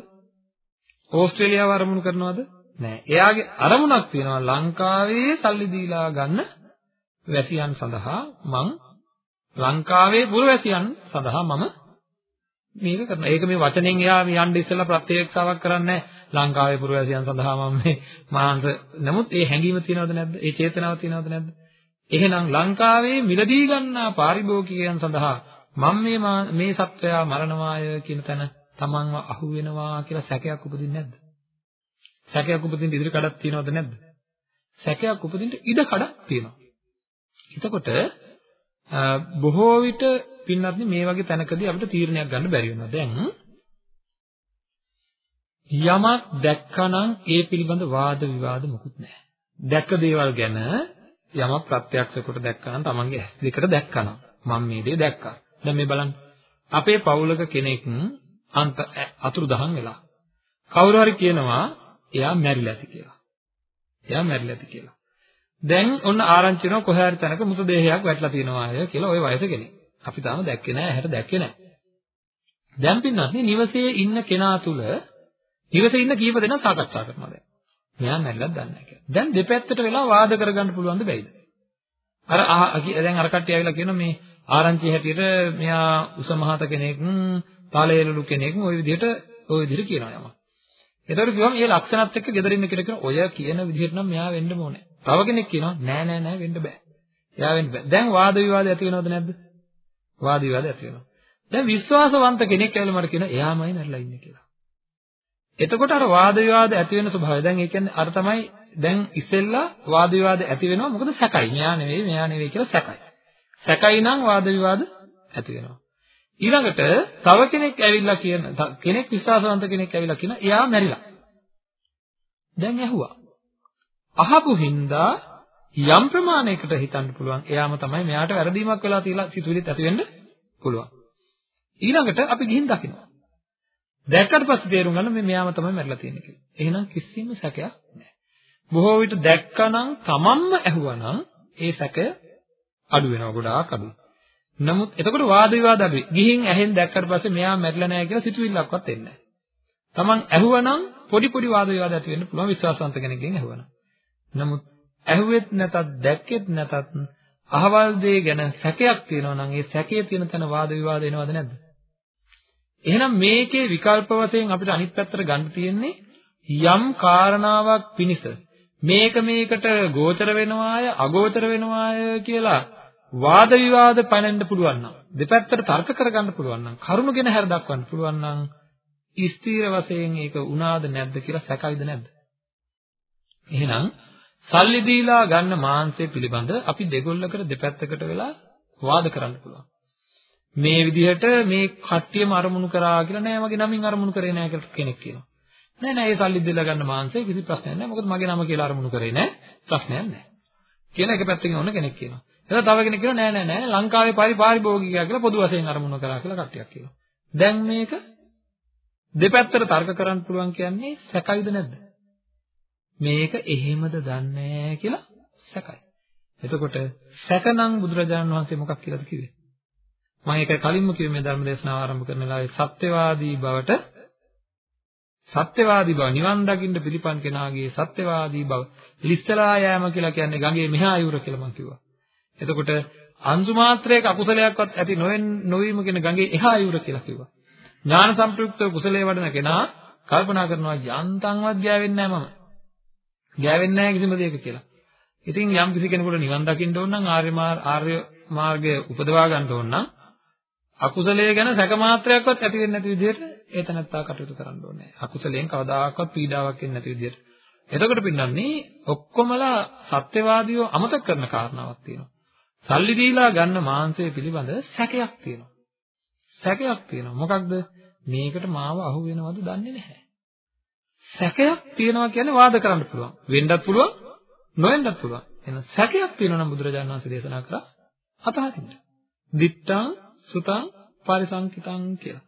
ඕස්ට්‍රේලියාව අරමුණු කරනවද? නෑ. එයාගේ අරමුණක් තියෙනවා ලංකාවේ සල්ලි දීලා ගන්න වැසියන් සඳහා මං ලංකාවේ පුරවැසියන් සඳහා මම මේක කරනවා. ඒක මේ වචනෙන් එයා යන්න ඉස්සෙල්ලා ප්‍රත්‍යක්ෂාවක් කරන්නේ ලංකාවේ පුරවැසියන් සඳහා මම මේ මාංශ නමුත් ඒ හැඟීම තියෙනවද නැද්ද? ඒ චේතනාව තියෙනවද නැද්ද? එහෙනම් ලංකාවේ මිලදී ගන්නා පාරිභෝගිකයන් සඳහා මම මේ මේ සත්වයා මරණවාය කියන තැන තමන්ව අහු වෙනවා කියලා සැකයක් උපදින්නේ නැද්ද? සැකයක් උපදින්න ඉදිරි කඩක් තියෙනවද නැද්ද? සැකයක් උපදින්න ඉඩ කඩක් තියෙනවා. එතකොට බොහෝ විට පින්වත්නි මේ වගේ තැනකදී අපිට තීරණයක් ගන්න බැරි වෙනවා. දැන් යමක් දැක්කනම් ඒ පිළිබඳ වාද විවාද මොකුත් නැහැ. දැක්ක දේවල් ගැන යමක් ප්‍රත්‍යක්ෂ කොට දැක්කනම් තමන්ගේ ඇස් දෙකට දැක්කනම් මම මේ දේ දැක්කා. දැන් මේ බලන්න. අපේ පවුලක කෙනෙක් අන්ත අතුරුදහන් වෙලා. කවුරු හරි කියනවා එයා මැරිලා ඇති කියලා. එයා මැරිලා ඇති කියලා. දැන් ඔන්න ආරංචි වෙනවා කොහේ හරි තැනක මුත දේහයක් වැටලා තියෙනවා අය කියලා ওই වයස කෙනෙක්. අපි තාම දැක්කේ නැහැ, ඇහැට දැක්කේ නැහැ. දැන් පින්නත් නිවසේ ඉන්න කෙනා තුල නිවසේ ඉන්න කීප දෙනා සාකච්ඡා කරනවා දැන්. මෙයා මැරිලාද දන්නේ නැහැ කියලා. දැන් දෙපැත්තට වෙලා වාද කරගන්න පුළුවන්ද බැයිද? අර දැන් අර කට්ටිය ඇවිල්ලා කියනවා මේ ආරංචි හැටියට මෙයා උස මහත කෙනෙක්, තාලේලලු කෙනෙක් ওই විදිහට ওই විදිහට කියනවා යමක්. ඒතකොට කිව්වම මේ ලක්ෂණත් එක්ක ගෙදර ඉන්න කෙනෙක් ඔය කියන විදිහට නම් මෙයා වෙන්න ඕනේ. තව කෙනෙක් කියනවා නෑ නෑ නෑ වෙන්න බෑ. එයා වෙන්න බෑ. දැන් වාද විවාද ඇති වෙනවද නැද්ද? වාද විවාද ඇති වෙනවා. දැන් විශ්වාසවන්ත කෙනෙක් ඇවිල්ලා මට කියනවා එයාමයි මැරලා ඉන්නේ කියලා. එතකොට අර වාද විවාද ඇති වෙන ස්වභාවය. දැන් ඒ කියන්නේ අර තමයි දැන් ඉස්සෙල්ලා වාද විවාද ඇති වෙනවා. මොකද සැකයි. මෙයා නෙවෙයි මෙයා නෙවෙයි කියලා සැකයි. සැකයි නම් වාද විවාද ඇති වෙනවා. ඊළඟට තව කෙනෙක් ඇවිල්ලා කියන කෙනෙක් විශ්වාසවන්ත කෙනෙක් ඇවිල්ලා කියන එයා මැරිලා. දැන් ඇහුවා. අහපු හින්දා යම් ප්‍රමාණයකට හිතන්න පුළුවන් එයාම තමයි මෙයාට වැරදීමක් වෙලා තියලා සිතුවිලිත් ඇති වෙන්න පුළුවන්. ඊළඟට අපි ගිහින් දකිනවා. දැක්කට පස්සේ තේරුම් ගන්න මේ මෙයාම තමයි මැරිලා තියෙන්නේ කියලා. එහෙනම් කිසිම සැකයක් නැහැ. බොහෝ විට දැක්කනම් තමන්ම ඇහුවනම් ඒ සැකය අඩු වෙනවා ගොඩාක් අඩුයි. නමුත් එතකොට වාද විවාද අඩුයි. ගිහින් ඇහෙන් දැක්කට පස්සේ මෙයා මැරිලා නැහැ කියලා සිතුවිල්ලක්වත් එන්නේ නැහැ. තමන් ඇහුවනම් පොඩි පොඩි වාද විවාද ඇති වෙන්න පුළුවන් විශ්වාසවන්ත කෙනෙක්ගෙන් ඇහුවනම්. නමුත් ඇහුවෙත් නැතත් දැක්කෙත් නැතත් අහවල් දේ ගැන සැකයක් තියෙනවා නම් ඒ සැකයේ තියෙන තැන වාද විවාද එනවද නැද්ද? එහෙනම් මේකේ විකල්ප වශයෙන් අපිට අනිත් පැත්තට ගන්න තියෙන්නේ යම් කාරණාවක් පිනිස මේක මේකට ගෝචර වෙනවාය අගෝචර වෙනවාය කියලා වාද විවාද පනන්න පුළුවන් නම් දෙපැත්තට තර්ක කරගන්න පුළුවන් නම් කරුණුගෙන හැර දක්වන්න පුළුවන් නම් ස්ථීර වශයෙන් ඒක උනාද නැද්ද කියලා සැකයිද නැද්ද එහෙනම් සල්ලි දීලා ගන්න මාංශය පිළිබඳ අපි දෙගොල්ලකට දෙපැත්තකට වෙලා වාද කරන්න පුළුවන් මේ විදිහට මේ කට්ටියම අරමුණු කරා කියලා නෑ මගේ නමින් අරමුණු කරේ නෑ කියලා කෙනෙක් කියනවා. නෑ නෑ ඒ සල්ලි දෙලා ගන්න මාංශය කිසි ප්‍රශ්නයක් නෑ. මොකද මගේ නම කියලා අරමුණු කරේ නෑ. ප්‍රශ්නයක් නෑ. කියලා එක පැත්තකින් ඔන්න කෙනෙක් කියනවා. එතකොට තව කෙනෙක් කියනවා නෑ නෑ නෑ ලංකාවේ පරිපාරිභෝගිකයා කියලා පොදු වශයෙන් අරමුණු කරා කියලා කට්ටියක් කියනවා. දැන් මේක දෙපැත්තට තර්ක කරන්න පුළුවන් කියන්නේ සැකයිද නැද්ද? මේක එහෙමද දන්නේ කියලා සැකයි. එතකොට සැකනම් බුදුරජාණන් වහන්සේ මොකක් කියලාද කිව්වේ? මම ඒක කලින්ම කිව්වේ මේ ධර්ම දේශනාව ආරම්භ කරන වෙලාවේ සත්‍යවාදී බවට සත්‍යවාදී බව නිවන් දකින්න පිළිපන් කෙනාගේ සත්‍යවාදී බව ලිස්සලා යෑම කියලා කියන්නේ ගඟේ මෙහා යුර කියලා මම කිව්වා. එතකොට අංශු මාත්‍රයක අකුසලයක්වත් ඇති නොවෙන් නොවීම කියන ගඟේ එහා යුර කියලා කිව්වා. ඥාන සම්ප්‍රයුක්තව කුසලයේ වඩන කෙනා කල්පනා කරනවා යන්තම්වත් ගෑවෙන්නේ නැහැ මම. ගෑවෙන්නේ නැහැ කිසිම දෙයක කියලා. ඉතින් යම් කිසි කෙනෙකුට නිවන් දකින්න ඕන නම් ආර්ය ආර්ය මාර්ගය උපදවා ගන්න ඕන නම් අකුසලයේ ගැන සැක මාත්‍රයක්වත් ඇති වෙන්නේ නැති විදිහට ඒ තනත්තා කටයුතු කරන්න ඕනේ. අකුසලයෙන් කවදාකවත් පීඩාවක් එන්නේ නැති විදිහට. එතකොට පින්නන්නේ ඔක්කොමලා සත්‍යවාදීව අමතක කරන කාරණාවක් තියෙනවා. සල්ලි දීලා ගන්න මාංශය පිළිබඳ සැකයක් තියෙනවා. සැකයක් තියෙනවා. මොකක්ද? මේකට මාව අහු වෙනවද දන්නේ නැහැ. සැකයක් තියෙනවා කියන්නේ වාද කරන්න පුළුවන්. වෙන්නත් පුළුවන්, නොවෙන්නත් පුළුවන්. එහෙනම් සැකයක් තියෙනවා නම් බුදුරජාණන් වහන්සේ දේශනා කරා අතහරින්න. දිත්තං සුතං පරිසංකිතං කියලා.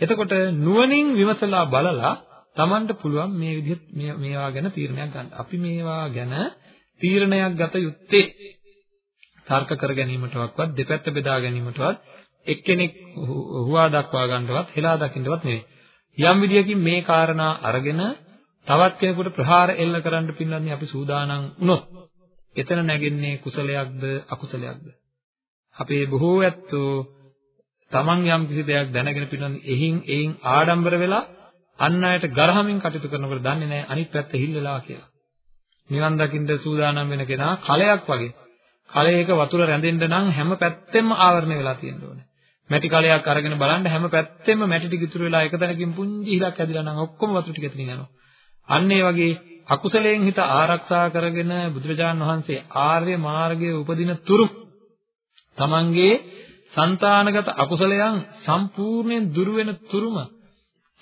එතකොට නුවණින් විමසලා බලලා Tamanට පුළුවන් මේ විදිහට මේවා ගැන තීරණයක් ගන්න. අපි මේවා ගැන තීරණයක් ගත යුත්තේ තර්ක කර ගැනීමටවත් දෙපැත්ත බෙදා ගැනීමටවත් එක්කෙනෙක් හුවා දක්වා ගන්නවත් හෙලා දකින්නවත් නෙවෙයි. යම් විදියකින් මේ කාරණා අරගෙන තවත් කෙනෙකුට ප්‍රහාර එල්ල කරන්න පින්නත් අපි සූදානම් වුණොත් එතන නැගෙන්නේ කුසලයක්ද අකුසලයක්ද? අපේ බොහෝ ඇත්තෝ තමන් යම් කිසි දෙයක් දැනගෙන පින්නත් එහින් එයින් ආඩම්බර වෙලා අන් අයට ගරහමින් කටයුතු කරනකොට දන්නේ නැහැ අනිත් පැත්ත හිල්ලලා කියලා. නිවන් දකින්න සූදානම් වෙන කෙනා කලයක් වගේ. කලයක වතුර රැඳෙන්න නම් හැම පැත්තෙම ආවරණය වෙලා තියෙන්න ඕනේ. මැටි කලයක් අරගෙන බලන්න හැම පැත්තෙම මැටි ටික ඉතුරු වෙලා එක තැනකින් පුංචි හිලක් ඇදිලා නම් ඔක්කොම වතුර ටික එතනින් යනවා. අන්න ඒ වගේ අකුසලයෙන් හිත ආරක්ෂා කරගෙන බුදුරජාන් වහන්සේ ආර්ය මාර්ගයේ උපදින තුරු තමන්ගේ సంతానගත අකුසලයන් සම්පූර්ණයෙන් දුර වෙන තුරුම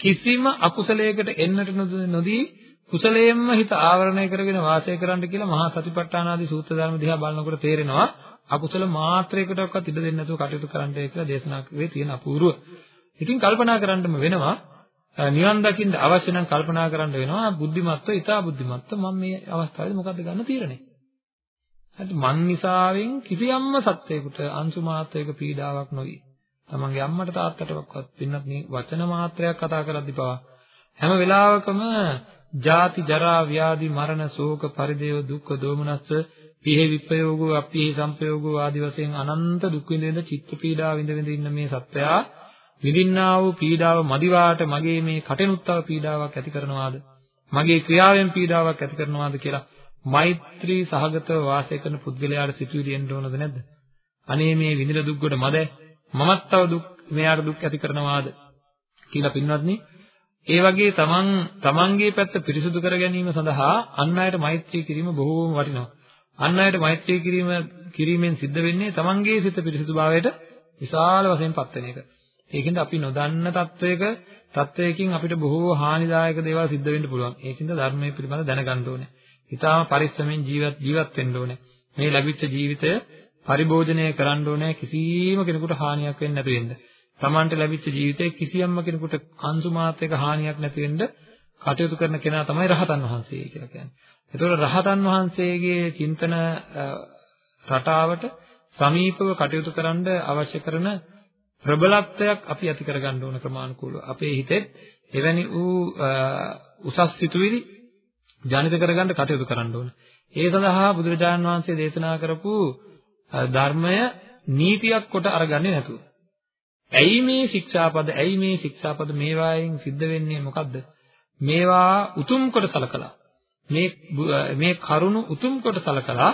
කිසිම අකුසලයකට එන්නට නොදී කුසලයෙන්ම හිත ආවරණය කරගෙන වාසය කරන්න කියලා මහා සතිපට්ඨාන ආදී සූත්‍ර ධර්ම දිහා බලනකොට තේරෙනවා අකුසල මාත්‍රයකටවත් ඉඩ දෙන්නේ නැතුව කටයුතු කරන්න කියලා දේශනා කරේ තියෙන අපූර්ව. ඉතින් කල්පනා කරන්නම වෙනවා නිවන් දකින්න අවශ්‍ය නම් කල්පනා කරන්න වෙනවා බුද්ධිමත්ව, ඊටා බුද්ධිමත්ව මම මේ අවස්ථාවේදී මොකද්ද ගන්න තීරණය? හරි මන් නිසාවෙන් කිසියම්ම සත්වයකට අංශු මාත්‍රයක පීඩාවක් නොවි. තමන්ගේ අම්මට තාත්තටවත් පින්නත් මේ වචන මාත්‍රයක් කතා කරද්දී පවා හැම වෙලාවකම ජාති ජරා ව්‍යාධි මරණ ශෝක පරිදේව දුක්ඛ දෝමනස්ස පිහි විප්‍රයෝගෝ අපිහි සංපයෝගෝ ආදි වශයෙන් අනන්ත දුක් විඳින චිත්ත පීඩා විඳ විඳ ඉන්න මේ සත්වයා විඳින්නා වූ පීඩාව මදිවාට මගේ මේ කටෙනුත්තව පීඩාවක් ඇති කරනවාද මගේ ක්‍රියාවෙන් පීඩාවක් ඇති කරනවාද කියලා මෛත්‍රී සහගතව වාසය කරන පුද්ගලයාට සිතුවිලි එන්න ඕනද නැද්ද අනේ මේ විඳින දුක් කොට මද මමත් තව දුක් මෙයාට දුක් ඇති කරනවාද කියලා පින්වත්නි ඒ වගේ තමන් තමන්ගේ පැත්ත පිරිසුදු කර ගැනීම සඳහා අන් අයට මෛත්‍රී කිරීම බොහෝම වටිනවා. අන් අයට මෛත්‍රී කිරීම කිරීමෙන් සිද්ධ වෙන්නේ තමන්ගේ සිත පිරිසුදුභාවයට විශාල වශයෙන් පත් වෙන එක. ඒකින්ද අපි නොදන්න තත්වයක තත්වයකින් අපිට බොහෝ හානිදායක දේවල් සිද්ධ වෙන්න පුළුවන්. ඒකින්ද ධර්මයේ පිළිබඳ දැනගන්න ඕනේ. ඊටාම පරිස්සමෙන් ජීවත් ජීවත් වෙන්න ඕනේ. මේ ලැබිච්ච ජීවිතය පරිභෝජනය කරන්න ඕනේ කිසිම කෙනෙකුට හානියක් වෙන්නේ නැතු වෙන්න. Tamanට ලැබිච්ච ජීවිතේ කිසියම්ම කෙනෙකුට අංශු මාත්‍රයක හානියක් නැති වෙන්න කටයුතු කරන කෙනා තමයි රහතන් වහන්සේ කියලා කියන්නේ. ඒතකොට රහතන් වහන්සේගේ චින්තන රටාවට සමීපව කටයුතු කරන්න අවශ්‍ය කරන ප්‍රබලත්වයක් අපි ඇති කරගන්න ඕන ක්‍රමානුකූලව. අපේ හිතේ එවැනි වූ උසස් සිතුවිලි ජනිත කරගන්න කටයුතු කරන්න ඕන. ඒ සඳහා බුදුරජාණන් වහන්සේ දේශනා කරපු ධර්මය නීතියක් කොට අරගන්නේ නැතුව ඇයි මේ ශික්ෂාපද ඇයි මේ ශික්ෂාපද මේවායින් සිද්ධ වෙන්නේ මොකද්ද? මේවා උතුම් කොට සලකලා මේ මේ කරුණ උතුම් කොට සලකලා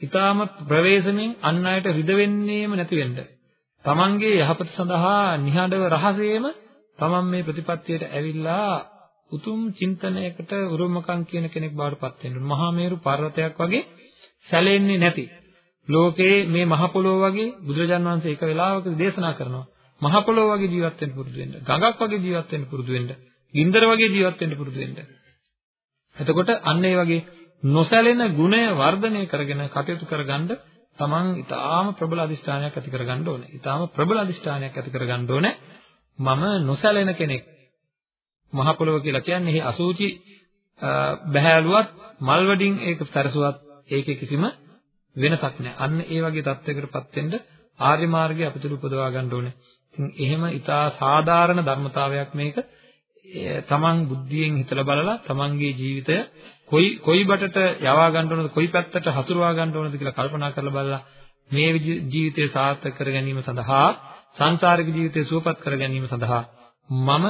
ඊටාම ප්‍රවේශමෙන් අන් අයට රිද වෙන්නේම නැති වෙන්න. තමන්ගේ යහපත සඳහා නිහඬව රහසේම තමන් මේ ප්‍රතිපත්තියට ඇවිල්ලා උතුම් චින්තනයකට උරුමකම් කියන කෙනෙක් බවට පත් වෙන්න. මහා මේරු පර්වතයක් වගේ සැලෙන්නේ නැති ලෝකේ මේ මහ පොළොව වගේ බුදුරජාන් වහන්සේ එක වෙලාවක දේශනා කරනවා. මහ පොළොව වගේ ජීවත් වෙන්න පුරුදු වෙන්න. ගඟක් වගේ ජීවත් වෙන්න පුරුදු වෙන්න. ගින්දර වගේ ජීවත් වෙන්න පුරුදු වෙන්න. එතකොට අන්න ඒ වගේ නොසැලෙන ගුණය වර්ධනය කරගෙන කටයුතු කරගන්න තමන් ඊටාම ප්‍රබල අදිෂ්ඨානයක් ඇති කරගන්න ඕනේ. ඊටාම ප්‍රබල අදිෂ්ඨානයක් ඇති කරගන්න ඕනේ. මම නොසැලෙන කෙනෙක්. මහ පොළොව කියලා කියන්නේ එහි අසූචි බහැලුවත් මල් වඩින් ඒක තරසුවත් ඒකේ කිසිම වෙනසක් නැහැ. අන්න ඒ වගේ தත්වයකටපත් වෙන්න ආර්ය මාර්ගය අපිට උපදවා ගන්න ඕනේ. ඉතින් එහෙම ඊටා සාධාරණ ධර්මතාවයක් මේක. තමන් බුද්ධියෙන් හිතලා බලලා තමන්ගේ ජීවිතය කොයි කොයි බටට යවා ගන්න ඕනද කොයි පැත්තට හසුරවා ගන්න ඕනද කියලා කල්පනා කරලා බලලා මේ ජීවිතය සාර්ථක කර ගැනීම සඳහා සංසාරික ජීවිතය සුවපත් කර ගැනීම සඳහා මම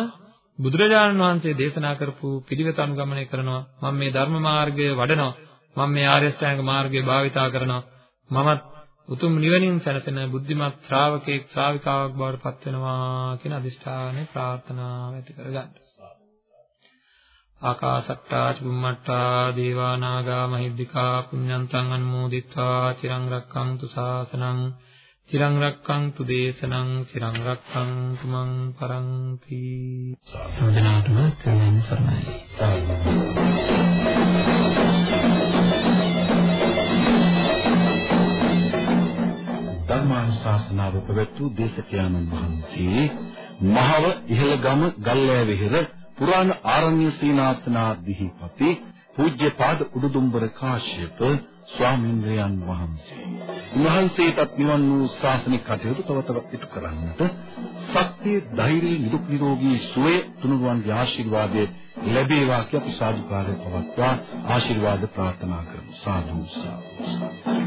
බුදුරජාණන් වහන්සේ දේශනා කරපු පිළිවෙත අනුගමනය කරනවා. මම මේ ධර්ම මාර්ගය වඩනවා. මම මේ ආර්ය ශ්‍රැංග මාර්ගය භාවිතා කරනවා. මමත් උතුම් නිවනින් සැනසෙන බුද්ධිමත් ශ්‍රාවකෙක් ශ්‍රාවිකාවක් බවට පත් වෙනවා කියන අදිෂ්ඨානය ප්‍රාර්ථනාව ඇති කරගන්න. ආකාසට්ටා චුම්මට්ටා දේවා නාග මහිද්దికා පුඤ්ඤන්තං අනුමෝදිත්වා චිරං රක්ඛන්තු ශාසනං චිරං රක්ඛන්තු දේශනං චිරං රක්ඛන්තු මං පරන්ති. සාධනාතුම තෙරුවන් සරණයි. ධර්මානුශාසනාව පැවැත්වූ දේශකයන්න් වහන්සේ මහව ඉහළගම ගල්ලෑ විහෙර පුරාණ ආරණ්‍ය සීනාසනාධිපති පූජ්‍යපාද උඩුදුම්බර කාශ්‍යප ස්වාමීන්ද්‍රයන් වහන්සේ. උන්වහන්සේටත් නිවන් වූ ශාසනික කටයුතු තව තවත් ඉටු කරන්නට ශක්තිය, ධෛර්යය, නිදුක් නිරෝගී සුවය තුනුරුවන්ගේ ආශිර්වාදයේ ලැබේවා කියලා අපි සාදුකාරය පවත්වා ආශිර්වාද ප්‍රාර්ථනා කරමු. සාදු සාදු.